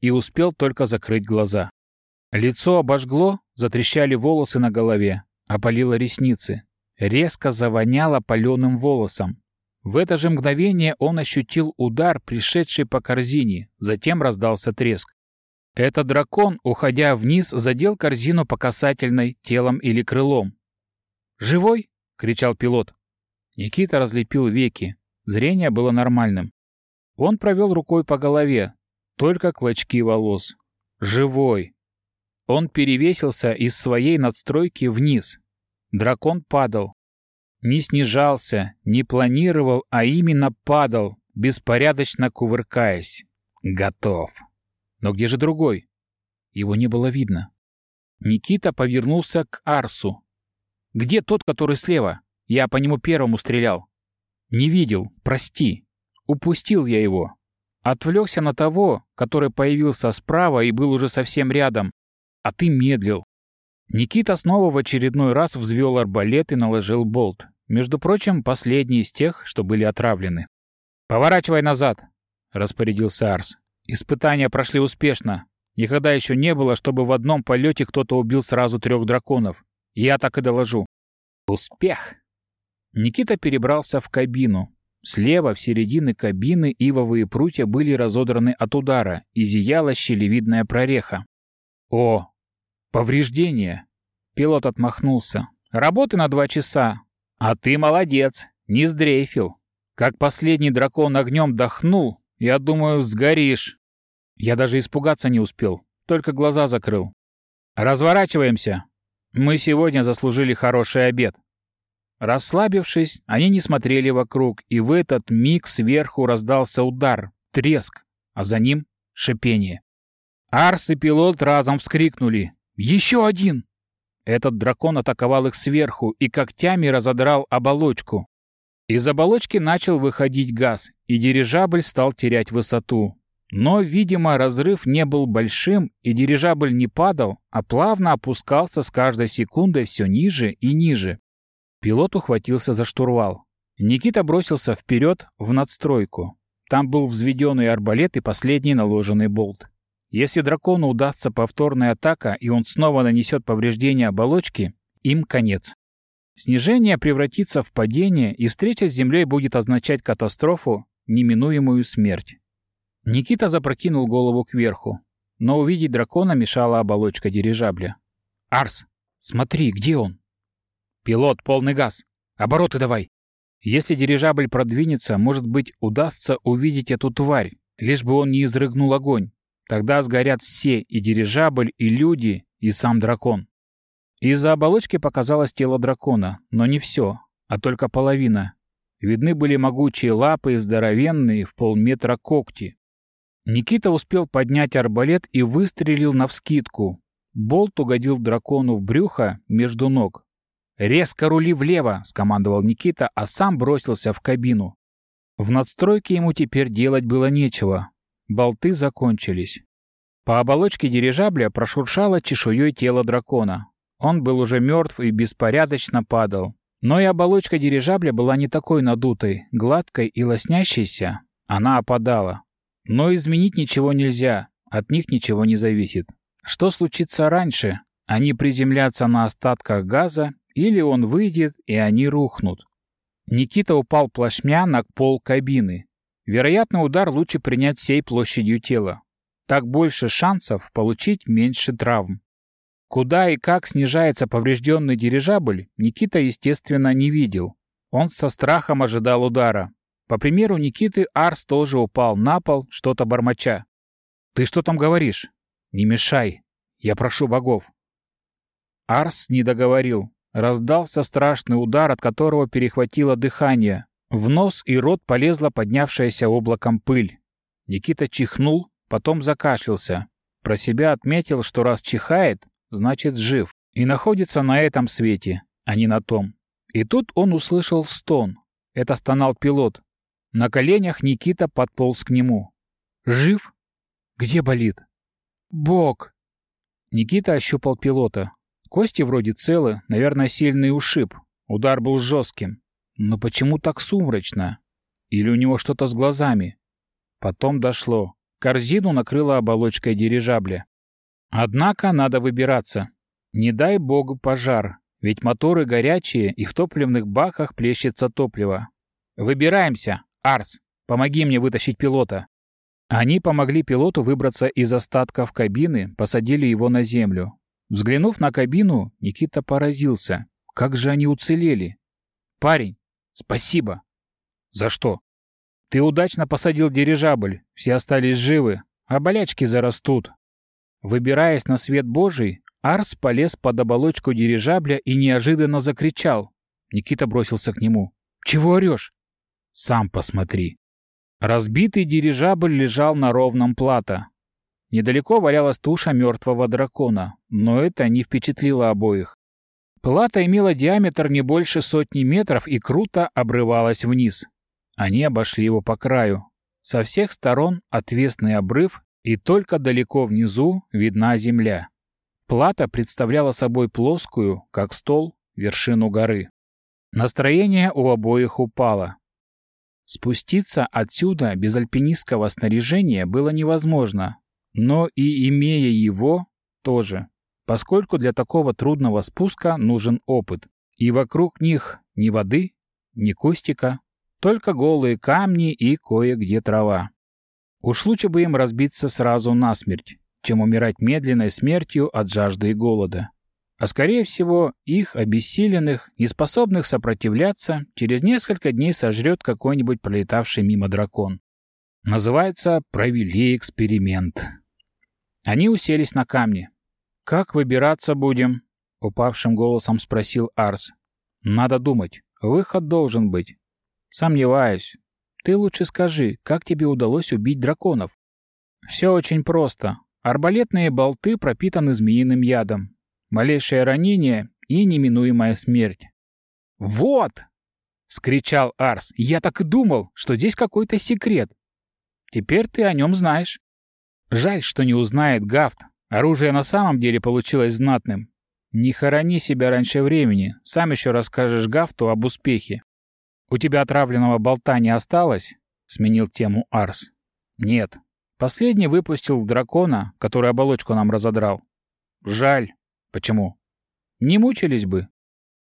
[SPEAKER 1] И успел только закрыть глаза. Лицо обожгло, затрещали волосы на голове, опалило ресницы. Резко завоняло паленым волосом. В это же мгновение он ощутил удар, пришедший по корзине, затем раздался треск. Этот дракон, уходя вниз, задел корзину по касательной телом или крылом. «Живой?» — кричал пилот. Никита разлепил веки. Зрение было нормальным. Он провел рукой по голове, только клочки волос. Живой. Он перевесился из своей надстройки вниз. Дракон падал. Не снижался, не планировал, а именно падал, беспорядочно кувыркаясь. Готов. Но где же другой? Его не было видно. Никита повернулся к Арсу. «Где тот, который слева? Я по нему первому стрелял». «Не видел, прости». Упустил я его. Отвлекся на того, который появился справа и был уже совсем рядом. А ты медлил. Никита снова в очередной раз взвел арбалет и наложил болт. Между прочим, последний из тех, что были отравлены. «Поворачивай назад!» — распорядился Арс. «Испытания прошли успешно. Никогда еще не было, чтобы в одном полете кто-то убил сразу трех драконов. Я так и доложу». «Успех!» Никита перебрался в кабину, Слева, в середине кабины, ивовые прутья были разодраны от удара, и зияла щелевидная прореха. «О! Повреждение!» Пилот отмахнулся. «Работы на два часа. А ты молодец, не сдрейфил. Как последний дракон огнем дохнул, я думаю, сгоришь». Я даже испугаться не успел, только глаза закрыл. «Разворачиваемся. Мы сегодня заслужили хороший обед». Расслабившись, они не смотрели вокруг, и в этот миг сверху раздался удар, треск, а за ним — шипение. Арс и пилот разом вскрикнули. «Еще один!» Этот дракон атаковал их сверху и когтями разодрал оболочку. Из оболочки начал выходить газ, и дирижабль стал терять высоту. Но, видимо, разрыв не был большим, и дирижабль не падал, а плавно опускался с каждой секундой все ниже и ниже. Пилот ухватился за штурвал. Никита бросился вперед в надстройку. Там был взведенный арбалет и последний наложенный болт. Если дракону удастся повторная атака, и он снова нанесет повреждение оболочки, им конец. Снижение превратится в падение, и встреча с Землей будет означать катастрофу, неминуемую смерть. Никита запрокинул голову кверху, но увидеть дракона мешала оболочка дирижабля. «Арс, смотри, где он?» «Пилот, полный газ! Обороты давай!» Если дирижабль продвинется, может быть, удастся увидеть эту тварь, лишь бы он не изрыгнул огонь. Тогда сгорят все, и дирижабль, и люди, и сам дракон. Из-за оболочки показалось тело дракона, но не все, а только половина. Видны были могучие лапы и здоровенные в полметра когти. Никита успел поднять арбалет и выстрелил навскидку. Болт угодил дракону в брюхо между ног. «Резко рули влево!» — скомандовал Никита, а сам бросился в кабину. В надстройке ему теперь делать было нечего. Болты закончились. По оболочке дирижабля прошуршало чешуей тело дракона. Он был уже мертв и беспорядочно падал. Но и оболочка дирижабля была не такой надутой, гладкой и лоснящейся. Она опадала. Но изменить ничего нельзя, от них ничего не зависит. Что случится раньше? Они приземлятся на остатках газа или он выйдет, и они рухнут. Никита упал плашмя на пол кабины. Вероятно, удар лучше принять всей площадью тела. Так больше шансов получить меньше травм. Куда и как снижается поврежденный дирижабль, Никита, естественно, не видел. Он со страхом ожидал удара. По примеру Никиты, Арс тоже упал на пол, что-то бормоча. «Ты что там говоришь? Не мешай. Я прошу богов». Арс не договорил. Раздался страшный удар, от которого перехватило дыхание. В нос и рот полезла поднявшаяся облаком пыль. Никита чихнул, потом закашлялся. Про себя отметил, что раз чихает, значит жив. И находится на этом свете, а не на том. И тут он услышал стон. Это стонал пилот. На коленях Никита подполз к нему. «Жив? Где болит?» «Бог!» Никита ощупал пилота. Кости вроде целы, наверное, сильный ушиб. Удар был жестким. Но почему так сумрачно? Или у него что-то с глазами? Потом дошло. Корзину накрыла оболочкой дирижабля. Однако надо выбираться. Не дай богу пожар, ведь моторы горячие и в топливных баках плещется топливо. Выбираемся, Арс. Помоги мне вытащить пилота. Они помогли пилоту выбраться из остатков кабины, посадили его на землю. Взглянув на кабину, Никита поразился. Как же они уцелели? Парень, спасибо. За что? Ты удачно посадил дирижабль, все остались живы, а болячки зарастут. Выбираясь на свет Божий, Арс полез под оболочку дирижабля и неожиданно закричал. Никита бросился к нему. «Чего орешь?» «Сам посмотри». Разбитый дирижабль лежал на ровном плато. Недалеко валялась туша мертвого дракона, но это не впечатлило обоих. Плата имела диаметр не больше сотни метров и круто обрывалась вниз. Они обошли его по краю. Со всех сторон отвесный обрыв, и только далеко внизу видна земля. Плата представляла собой плоскую, как стол, вершину горы. Настроение у обоих упало. Спуститься отсюда без альпинистского снаряжения было невозможно, но и имея его, тоже, поскольку для такого трудного спуска нужен опыт. И вокруг них ни воды, ни кустика, только голые камни и кое-где трава. Уж лучше бы им разбиться сразу насмерть, чем умирать медленной смертью от жажды и голода. А скорее всего, их, обессиленных, неспособных сопротивляться, через несколько дней сожрет какой-нибудь пролетавший мимо дракон. Называется «Провели эксперимент». Они уселись на камни. «Как выбираться будем?» — упавшим голосом спросил Арс. «Надо думать. Выход должен быть». «Сомневаюсь. Ты лучше скажи, как тебе удалось убить драконов?» «Все очень просто. Арбалетные болты пропитаны змеиным ядом. Малейшее ранение и неминуемая смерть». «Вот!» — вскричал Арс. «Я так и думал, что здесь какой-то секрет. Теперь ты о нем знаешь». Жаль, что не узнает Гафт. Оружие на самом деле получилось знатным. Не хорони себя раньше времени. Сам еще расскажешь Гафту об успехе. У тебя отравленного болта не осталось? Сменил тему Арс. Нет. Последний выпустил дракона, который оболочку нам разодрал. Жаль. Почему? Не мучились бы.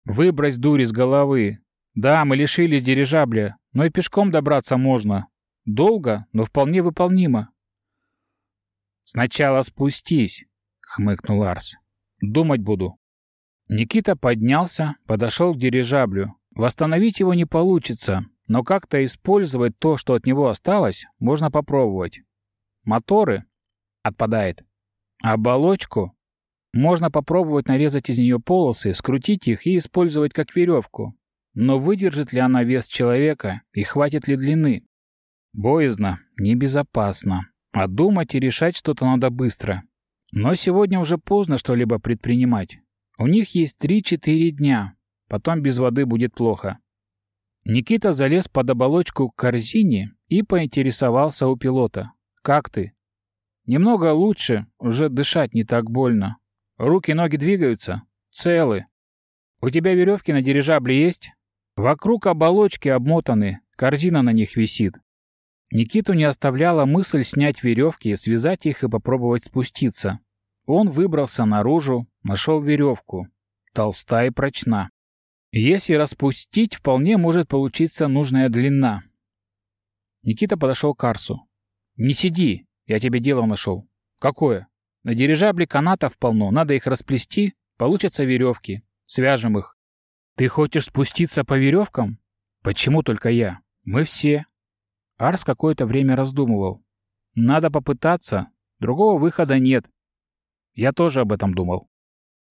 [SPEAKER 1] Выбрось дурь из головы. Да, мы лишились дирижабля, но и пешком добраться можно. Долго, но вполне выполнимо. «Сначала спустись», — хмыкнул Арс. «Думать буду». Никита поднялся, подошел к дирижаблю. Восстановить его не получится, но как-то использовать то, что от него осталось, можно попробовать. Моторы отпадает. Оболочку можно попробовать нарезать из нее полосы, скрутить их и использовать как веревку. Но выдержит ли она вес человека и хватит ли длины? Боязно, небезопасно. А думать и решать что-то надо быстро. Но сегодня уже поздно что-либо предпринимать. У них есть 3-4 дня. Потом без воды будет плохо. Никита залез под оболочку к корзине и поинтересовался у пилота. «Как ты?» «Немного лучше, уже дышать не так больно. Руки-ноги двигаются? Целы. У тебя веревки на дирижабле есть?» «Вокруг оболочки обмотаны, корзина на них висит. Никиту не оставляла мысль снять веревки, связать их и попробовать спуститься. Он выбрался наружу, нашел веревку. Толста и прочна. Если распустить, вполне может получиться нужная длина. Никита подошел к Арсу. «Не сиди, я тебе дело нашел». «Какое?» «На дирижабле канатов полно, надо их расплести, получатся веревки. Свяжем их». «Ты хочешь спуститься по веревкам?» «Почему только я? Мы все». Арс какое-то время раздумывал. «Надо попытаться. Другого выхода нет». Я тоже об этом думал.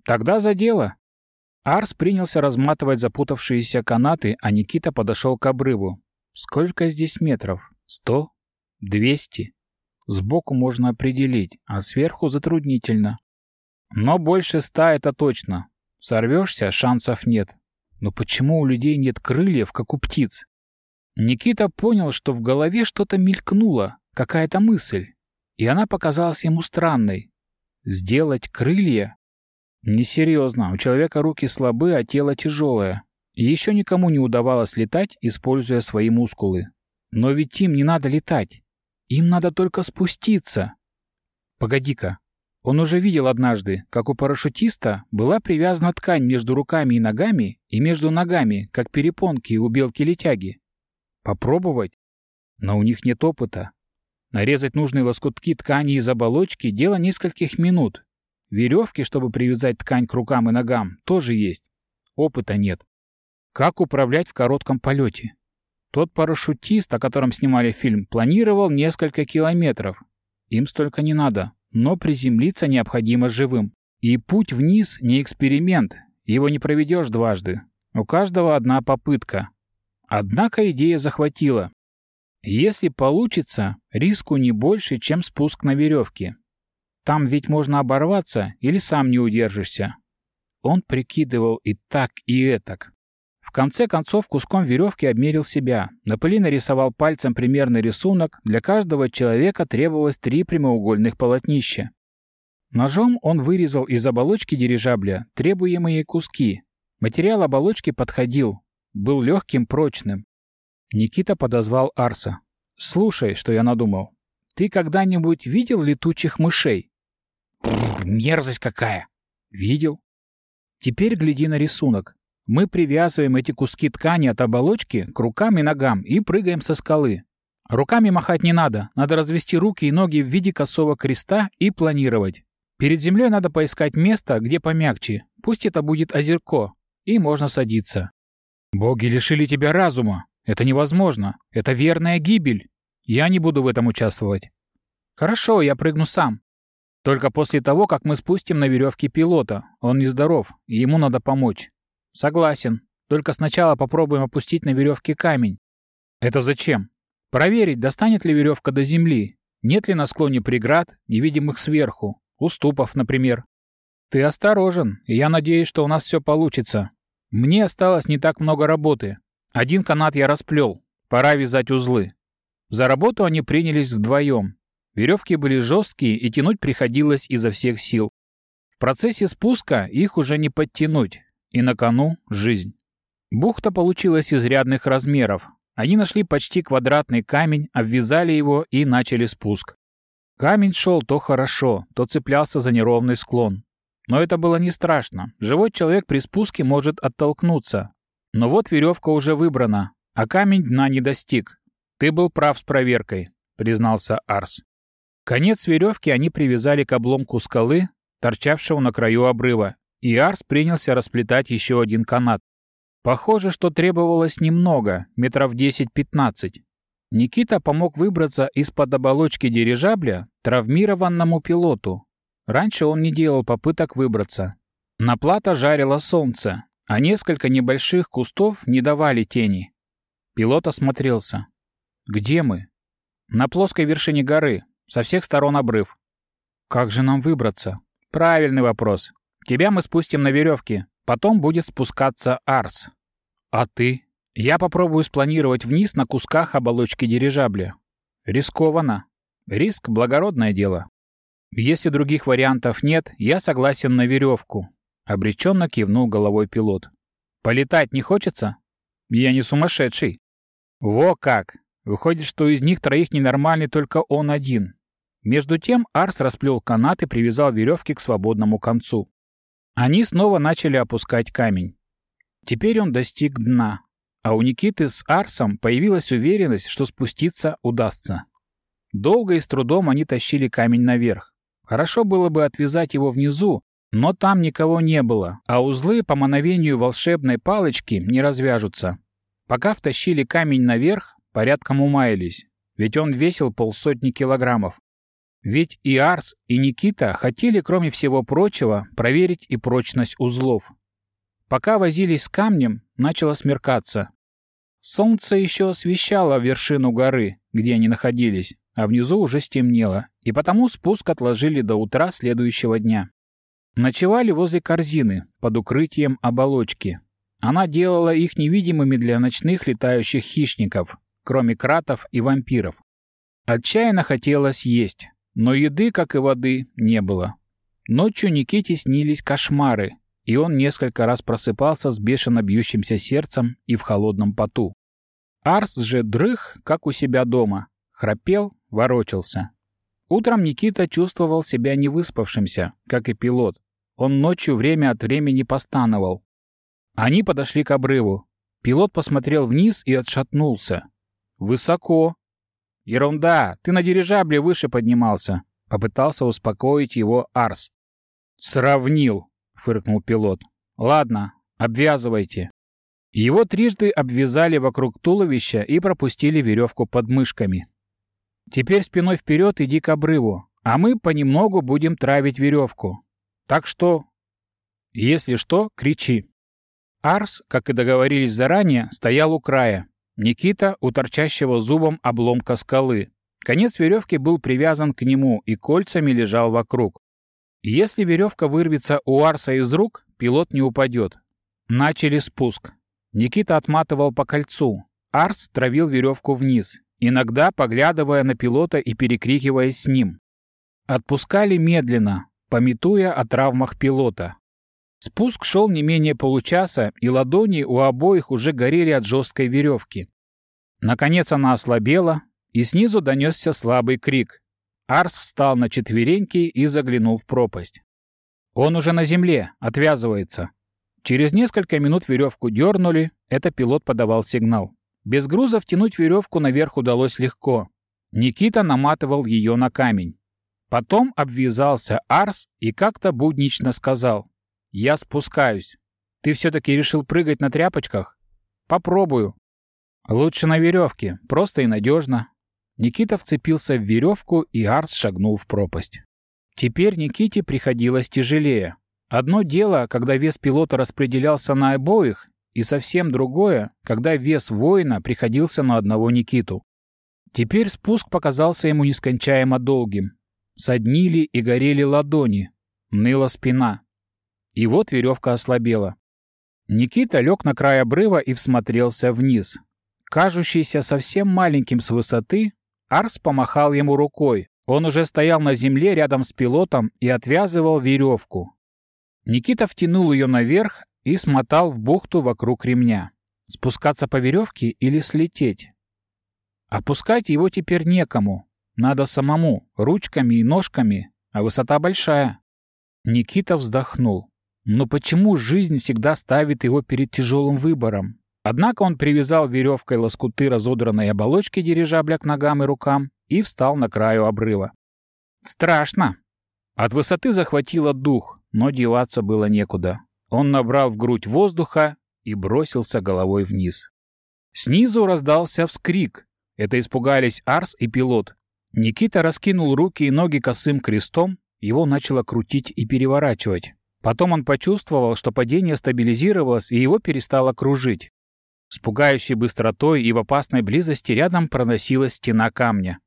[SPEAKER 1] «Тогда за дело». Арс принялся разматывать запутавшиеся канаты, а Никита подошел к обрыву. Сколько здесь метров? Сто? Двести? Сбоку можно определить, а сверху затруднительно. Но больше ста это точно. Сорвешься, шансов нет. Но почему у людей нет крыльев, как у птиц? Никита понял, что в голове что-то мелькнуло, какая-то мысль. И она показалась ему странной. Сделать крылья? Несерьезно, у человека руки слабы, а тело тяжелое. Еще никому не удавалось летать, используя свои мускулы. Но ведь им не надо летать. Им надо только спуститься. Погоди-ка. Он уже видел однажды, как у парашютиста была привязана ткань между руками и ногами и между ногами, как перепонки у белки-летяги. Попробовать? Но у них нет опыта. Нарезать нужные лоскутки ткани из оболочки – дело нескольких минут. Веревки, чтобы привязать ткань к рукам и ногам, тоже есть. Опыта нет. Как управлять в коротком полете? Тот парашютист, о котором снимали фильм, планировал несколько километров. Им столько не надо, но приземлиться необходимо живым. И путь вниз не эксперимент, его не проведешь дважды. У каждого одна попытка. Однако идея захватила. Если получится, риску не больше, чем спуск на веревке. Там ведь можно оборваться или сам не удержишься. Он прикидывал и так, и этак. В конце концов куском веревки обмерил себя. На пыли нарисовал пальцем примерный рисунок. Для каждого человека требовалось три прямоугольных полотнища. Ножом он вырезал из оболочки дирижабля требуемые куски. Материал оболочки подходил. Был легким, прочным. Никита подозвал Арса. «Слушай, что я надумал. Ты когда-нибудь видел летучих мышей?» Бррр, мерзость какая! Видел? Теперь гляди на рисунок. Мы привязываем эти куски ткани от оболочки к рукам и ногам и прыгаем со скалы. Руками махать не надо, надо развести руки и ноги в виде косого креста и планировать. Перед землей надо поискать место, где помягче, пусть это будет озерко, и можно садиться. Боги лишили тебя разума. Это невозможно. Это верная гибель. Я не буду в этом участвовать. Хорошо, я прыгну сам. Только после того, как мы спустим на веревке пилота. Он нездоров, и ему надо помочь. Согласен. Только сначала попробуем опустить на веревке камень. Это зачем? Проверить, достанет ли веревка до земли. Нет ли на склоне преград, невидимых сверху. Уступов, например. Ты осторожен, и я надеюсь, что у нас все получится. Мне осталось не так много работы. Один канат я расплел. Пора вязать узлы. За работу они принялись вдвоем. Веревки были жесткие, и тянуть приходилось изо всех сил. В процессе спуска их уже не подтянуть, и на кону — жизнь. Бухта получилась изрядных размеров. Они нашли почти квадратный камень, обвязали его и начали спуск. Камень шел то хорошо, то цеплялся за неровный склон. Но это было не страшно. Живой человек при спуске может оттолкнуться. Но вот веревка уже выбрана, а камень дна не достиг. Ты был прав с проверкой, признался Арс. Конец веревки они привязали к обломку скалы, торчавшего на краю обрыва, и Арс принялся расплетать еще один канат. Похоже, что требовалось немного, метров 10-15. Никита помог выбраться из-под оболочки дирижабля травмированному пилоту. Раньше он не делал попыток выбраться. На плато жарило солнце, а несколько небольших кустов не давали тени. Пилот осмотрелся. «Где мы?» «На плоской вершине горы. Со всех сторон обрыв. Как же нам выбраться? Правильный вопрос. Тебя мы спустим на веревке. Потом будет спускаться Арс. А ты? Я попробую спланировать вниз на кусках оболочки дирижабля. Рискованно. Риск — благородное дело. Если других вариантов нет, я согласен на веревку. Обреченно кивнул головой пилот. Полетать не хочется? Я не сумасшедший. Во как! Выходит, что из них троих ненормальный только он один. Между тем Арс расплел канат и привязал веревки к свободному концу. Они снова начали опускать камень. Теперь он достиг дна, а у Никиты с Арсом появилась уверенность, что спуститься удастся. Долго и с трудом они тащили камень наверх. Хорошо было бы отвязать его внизу, но там никого не было, а узлы по мановению волшебной палочки не развяжутся. Пока втащили камень наверх, порядком умаялись, ведь он весил полсотни килограммов. Ведь и Арс, и Никита хотели, кроме всего прочего, проверить и прочность узлов. Пока возились с камнем, начало смеркаться. Солнце еще освещало вершину горы, где они находились, а внизу уже стемнело, и потому спуск отложили до утра следующего дня. Ночевали возле корзины, под укрытием оболочки. Она делала их невидимыми для ночных летающих хищников, кроме кратов и вампиров. Отчаянно хотелось есть, но еды, как и воды, не было. Ночью Никите снились кошмары, и он несколько раз просыпался с бешено бьющимся сердцем и в холодном поту. Арс же дрых, как у себя дома, храпел, ворочался. Утром Никита чувствовал себя невыспавшимся, как и пилот. Он ночью время от времени постановал. Они подошли к обрыву. Пилот посмотрел вниз и отшатнулся. «Высоко». «Ерунда, ты на дирижабле выше поднимался», — попытался успокоить его Арс. «Сравнил», фыркнул пилот. Ладно, обвязывайте. Его трижды обвязали вокруг туловища и пропустили веревку под мышками. Теперь спиной вперед иди к обрыву, а мы понемногу будем травить веревку. Так что, если что, кричи. Арс, как и договорились заранее, стоял у края. Никита у торчащего зубом обломка скалы. Конец веревки был привязан к нему и кольцами лежал вокруг. Если веревка вырвется у Арса из рук, пилот не упадет. Начали спуск. Никита отматывал по кольцу. Арс травил веревку вниз, иногда поглядывая на пилота и перекрикиваясь с ним. Отпускали медленно, пометуя о травмах пилота. Спуск шел не менее получаса, и ладони у обоих уже горели от жесткой веревки. Наконец она ослабела, и снизу донесся слабый крик. Арс встал на четвереньки и заглянул в пропасть. Он уже на земле, отвязывается. Через несколько минут веревку дернули, это пилот подавал сигнал. Без груза втянуть веревку наверх удалось легко. Никита наматывал ее на камень. Потом обвязался Арс и как-то буднично сказал. «Я спускаюсь. Ты все-таки решил прыгать на тряпочках? Попробую. Лучше на веревке, просто и надежно. Никита вцепился в веревку, и Арс шагнул в пропасть. Теперь Никите приходилось тяжелее. Одно дело, когда вес пилота распределялся на обоих, и совсем другое, когда вес воина приходился на одного Никиту. Теперь спуск показался ему нескончаемо долгим. Соднили и горели ладони, ныла спина. И вот веревка ослабела. Никита лег на край обрыва и всмотрелся вниз. Кажущийся совсем маленьким с высоты, Арс помахал ему рукой. Он уже стоял на земле рядом с пилотом и отвязывал веревку. Никита втянул ее наверх и смотал в бухту вокруг ремня. Спускаться по веревке или слететь? Опускать его теперь некому. Надо самому, ручками и ножками, а высота большая. Никита вздохнул. Но почему жизнь всегда ставит его перед тяжелым выбором? Однако он привязал веревкой лоскуты разодранной оболочки дирижабля к ногам и рукам и встал на краю обрыва. Страшно. От высоты захватило дух, но деваться было некуда. Он набрал в грудь воздуха и бросился головой вниз. Снизу раздался вскрик. Это испугались Арс и пилот. Никита раскинул руки и ноги косым крестом, его начало крутить и переворачивать. Потом он почувствовал, что падение стабилизировалось, и его перестало кружить. С пугающей быстротой и в опасной близости рядом проносилась стена камня.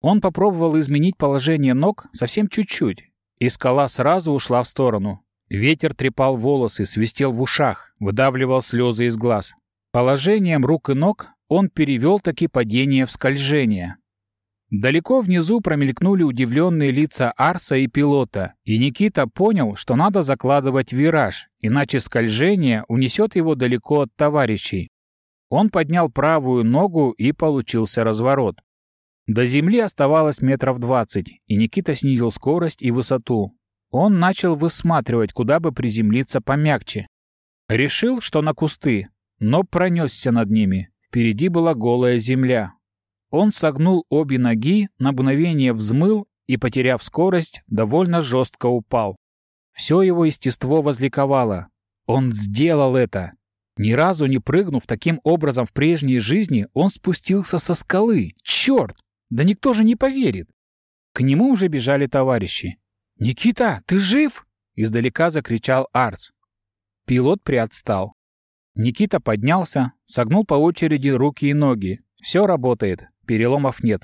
[SPEAKER 1] Он попробовал изменить положение ног совсем чуть-чуть, и скала сразу ушла в сторону. Ветер трепал волосы, свистел в ушах, выдавливал слезы из глаз. Положением рук и ног он перевел таки падение в скольжение. Далеко внизу промелькнули удивленные лица Арса и пилота, и Никита понял, что надо закладывать вираж, иначе скольжение унесет его далеко от товарищей. Он поднял правую ногу и получился разворот. До земли оставалось метров двадцать, и Никита снизил скорость и высоту. Он начал высматривать, куда бы приземлиться помягче. Решил, что на кусты, но пронесся над ними. Впереди была голая земля. Он согнул обе ноги, на мгновение взмыл и, потеряв скорость, довольно жестко упал. Все его естество возликовало. Он сделал это. Ни разу не прыгнув таким образом в прежней жизни, он спустился со скалы. Черт! Да никто же не поверит. К нему уже бежали товарищи. «Никита, ты жив?» — издалека закричал Арц. Пилот приотстал. Никита поднялся, согнул по очереди руки и ноги. Все работает, переломов нет.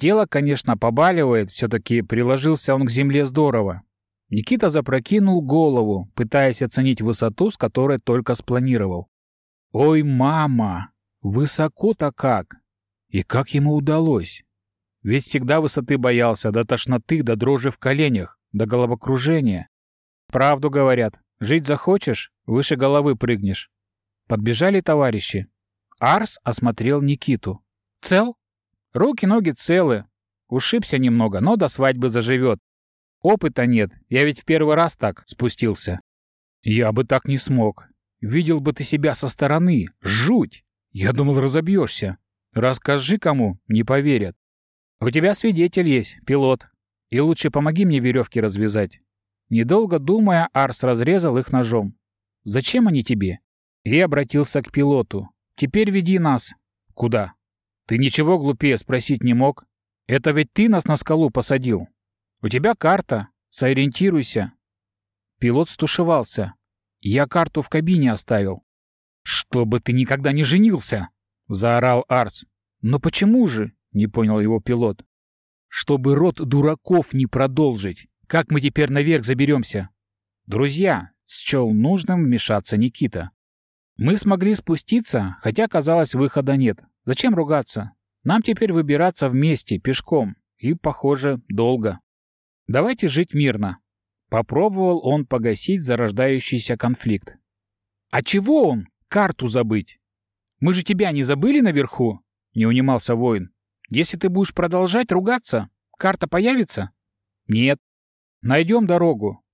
[SPEAKER 1] Тело, конечно, побаливает, все-таки приложился он к земле здорово. Никита запрокинул голову, пытаясь оценить высоту, с которой только спланировал. «Ой, мама! Высоко-то как! И как ему удалось? Ведь всегда высоты боялся, до тошноты, до дрожи в коленях, до головокружения. Правду говорят, жить захочешь, выше головы прыгнешь. Подбежали товарищи. Арс осмотрел Никиту. «Цел?» «Руки-ноги целы. Ушибся немного, но до свадьбы заживет. Опыта нет, я ведь в первый раз так спустился». «Я бы так не смог. Видел бы ты себя со стороны. Жуть! Я думал, разобьешься. Расскажи кому, не поверят. У тебя свидетель есть, пилот. И лучше помоги мне веревки развязать». Недолго думая, Арс разрезал их ножом. «Зачем они тебе?» И обратился к пилоту. «Теперь веди нас». «Куда?» «Ты ничего глупее спросить не мог? Это ведь ты нас на скалу посадил. У тебя карта. Сориентируйся». Пилот стушевался. «Я карту в кабине оставил». «Чтобы ты никогда не женился!» — заорал Арс. «Но почему же?» — не понял его пилот. «Чтобы род дураков не продолжить. Как мы теперь наверх заберемся?» «Друзья!» — счел нужным вмешаться Никита. Мы смогли спуститься, хотя, казалось, выхода нет. Зачем ругаться? Нам теперь выбираться вместе, пешком. И, похоже, долго. Давайте жить мирно. Попробовал он погасить зарождающийся конфликт. «А чего он? Карту забыть? Мы же тебя не забыли наверху?» — не унимался воин. «Если ты будешь продолжать ругаться, карта появится?» «Нет. Найдем дорогу.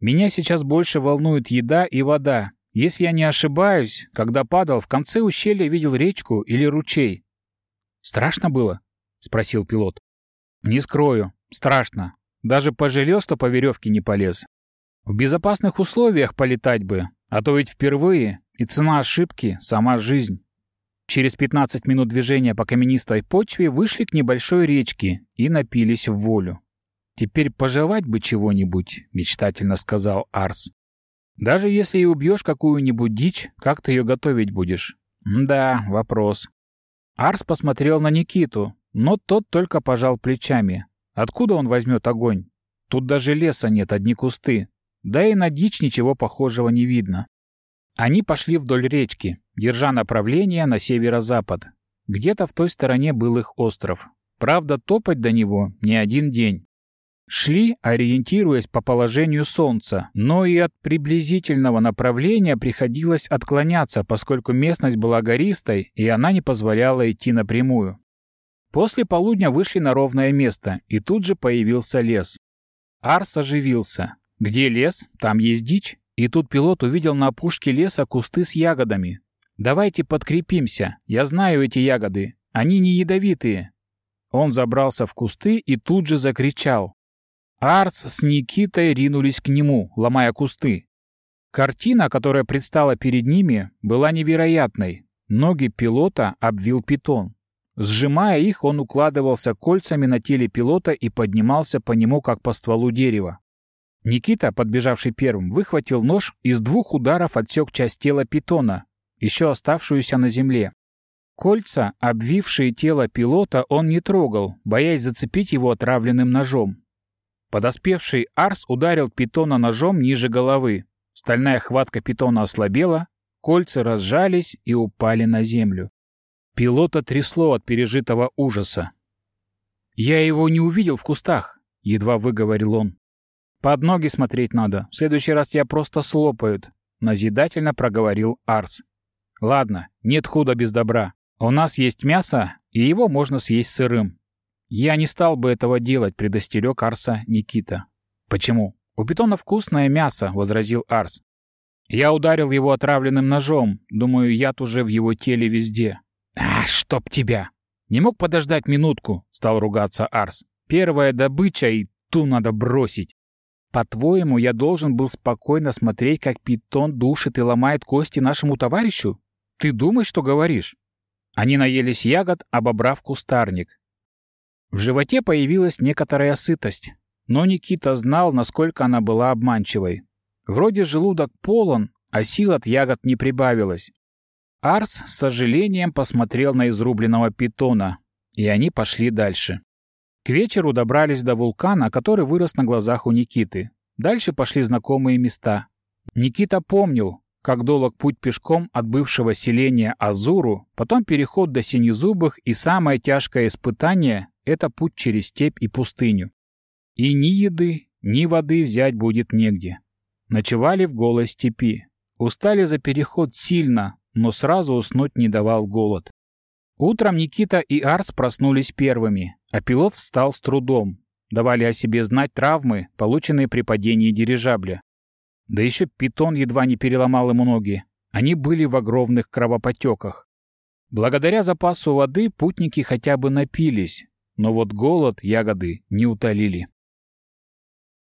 [SPEAKER 1] Меня сейчас больше волнует еда и вода, если я не ошибаюсь, когда падал, в конце ущелья видел речку или ручей. «Страшно было?» — спросил пилот. «Не скрою. Страшно. Даже пожалел, что по веревке не полез. В безопасных условиях полетать бы, а то ведь впервые, и цена ошибки — сама жизнь». Через 15 минут движения по каменистой почве вышли к небольшой речке и напились в волю. «Теперь пожевать бы чего-нибудь», — мечтательно сказал Арс. Даже если и убьешь какую-нибудь дичь, как ты ее готовить будешь? да, вопрос. Арс посмотрел на Никиту, но тот только пожал плечами. Откуда он возьмет огонь? Тут даже леса нет, одни кусты. Да и на дичь ничего похожего не видно. Они пошли вдоль речки, держа направление на северо-запад. Где-то в той стороне был их остров. Правда, топать до него не один день. Шли, ориентируясь по положению Солнца, но и от приблизительного направления приходилось отклоняться, поскольку местность была гористой, и она не позволяла идти напрямую. После полудня вышли на ровное место, и тут же появился лес. Арс оживился. Где лес, там есть дичь. И тут пилот увидел на опушке леса кусты с ягодами. «Давайте подкрепимся. Я знаю эти ягоды. Они не ядовитые». Он забрался в кусты и тут же закричал. Арц с Никитой ринулись к нему, ломая кусты. Картина, которая предстала перед ними, была невероятной. Ноги пилота обвил питон. Сжимая их, он укладывался кольцами на теле пилота и поднимался по нему, как по стволу дерева. Никита, подбежавший первым, выхватил нож и с двух ударов отсек часть тела питона, еще оставшуюся на земле. Кольца, обвившие тело пилота, он не трогал, боясь зацепить его отравленным ножом. Подоспевший Арс ударил питона ножом ниже головы. Стальная хватка питона ослабела, кольца разжались и упали на землю. Пилота трясло от пережитого ужаса. «Я его не увидел в кустах», — едва выговорил он. «Под ноги смотреть надо. В следующий раз тебя просто слопают», — назидательно проговорил Арс. «Ладно, нет худа без добра. У нас есть мясо, и его можно съесть сырым. «Я не стал бы этого делать», — предостерег Арса Никита. «Почему?» «У питона вкусное мясо», — возразил Арс. Я ударил его отравленным ножом. Думаю, яд уже в его теле везде. «А, чтоб тебя!» «Не мог подождать минутку», — стал ругаться Арс. «Первая добыча, и ту надо бросить». «По-твоему, я должен был спокойно смотреть, как питон душит и ломает кости нашему товарищу? Ты думаешь, что говоришь?» Они наелись ягод, обобрав кустарник. В животе появилась некоторая сытость, но Никита знал, насколько она была обманчивой. Вроде желудок полон, а сил от ягод не прибавилось. Арс с сожалением посмотрел на изрубленного питона, и они пошли дальше. К вечеру добрались до вулкана, который вырос на глазах у Никиты. Дальше пошли знакомые места. Никита помнил, как долг путь пешком от бывшего селения Азуру, потом переход до Синезубых и самое тяжкое испытание — это путь через степь и пустыню. И ни еды, ни воды взять будет негде. Ночевали в голой степи. Устали за переход сильно, но сразу уснуть не давал голод. Утром Никита и Арс проснулись первыми, а пилот встал с трудом. Давали о себе знать травмы, полученные при падении дирижабля. Да еще питон едва не переломал ему ноги. Они были в огромных кровопотеках. Благодаря запасу воды путники хотя бы напились, но вот голод ягоды не утолили.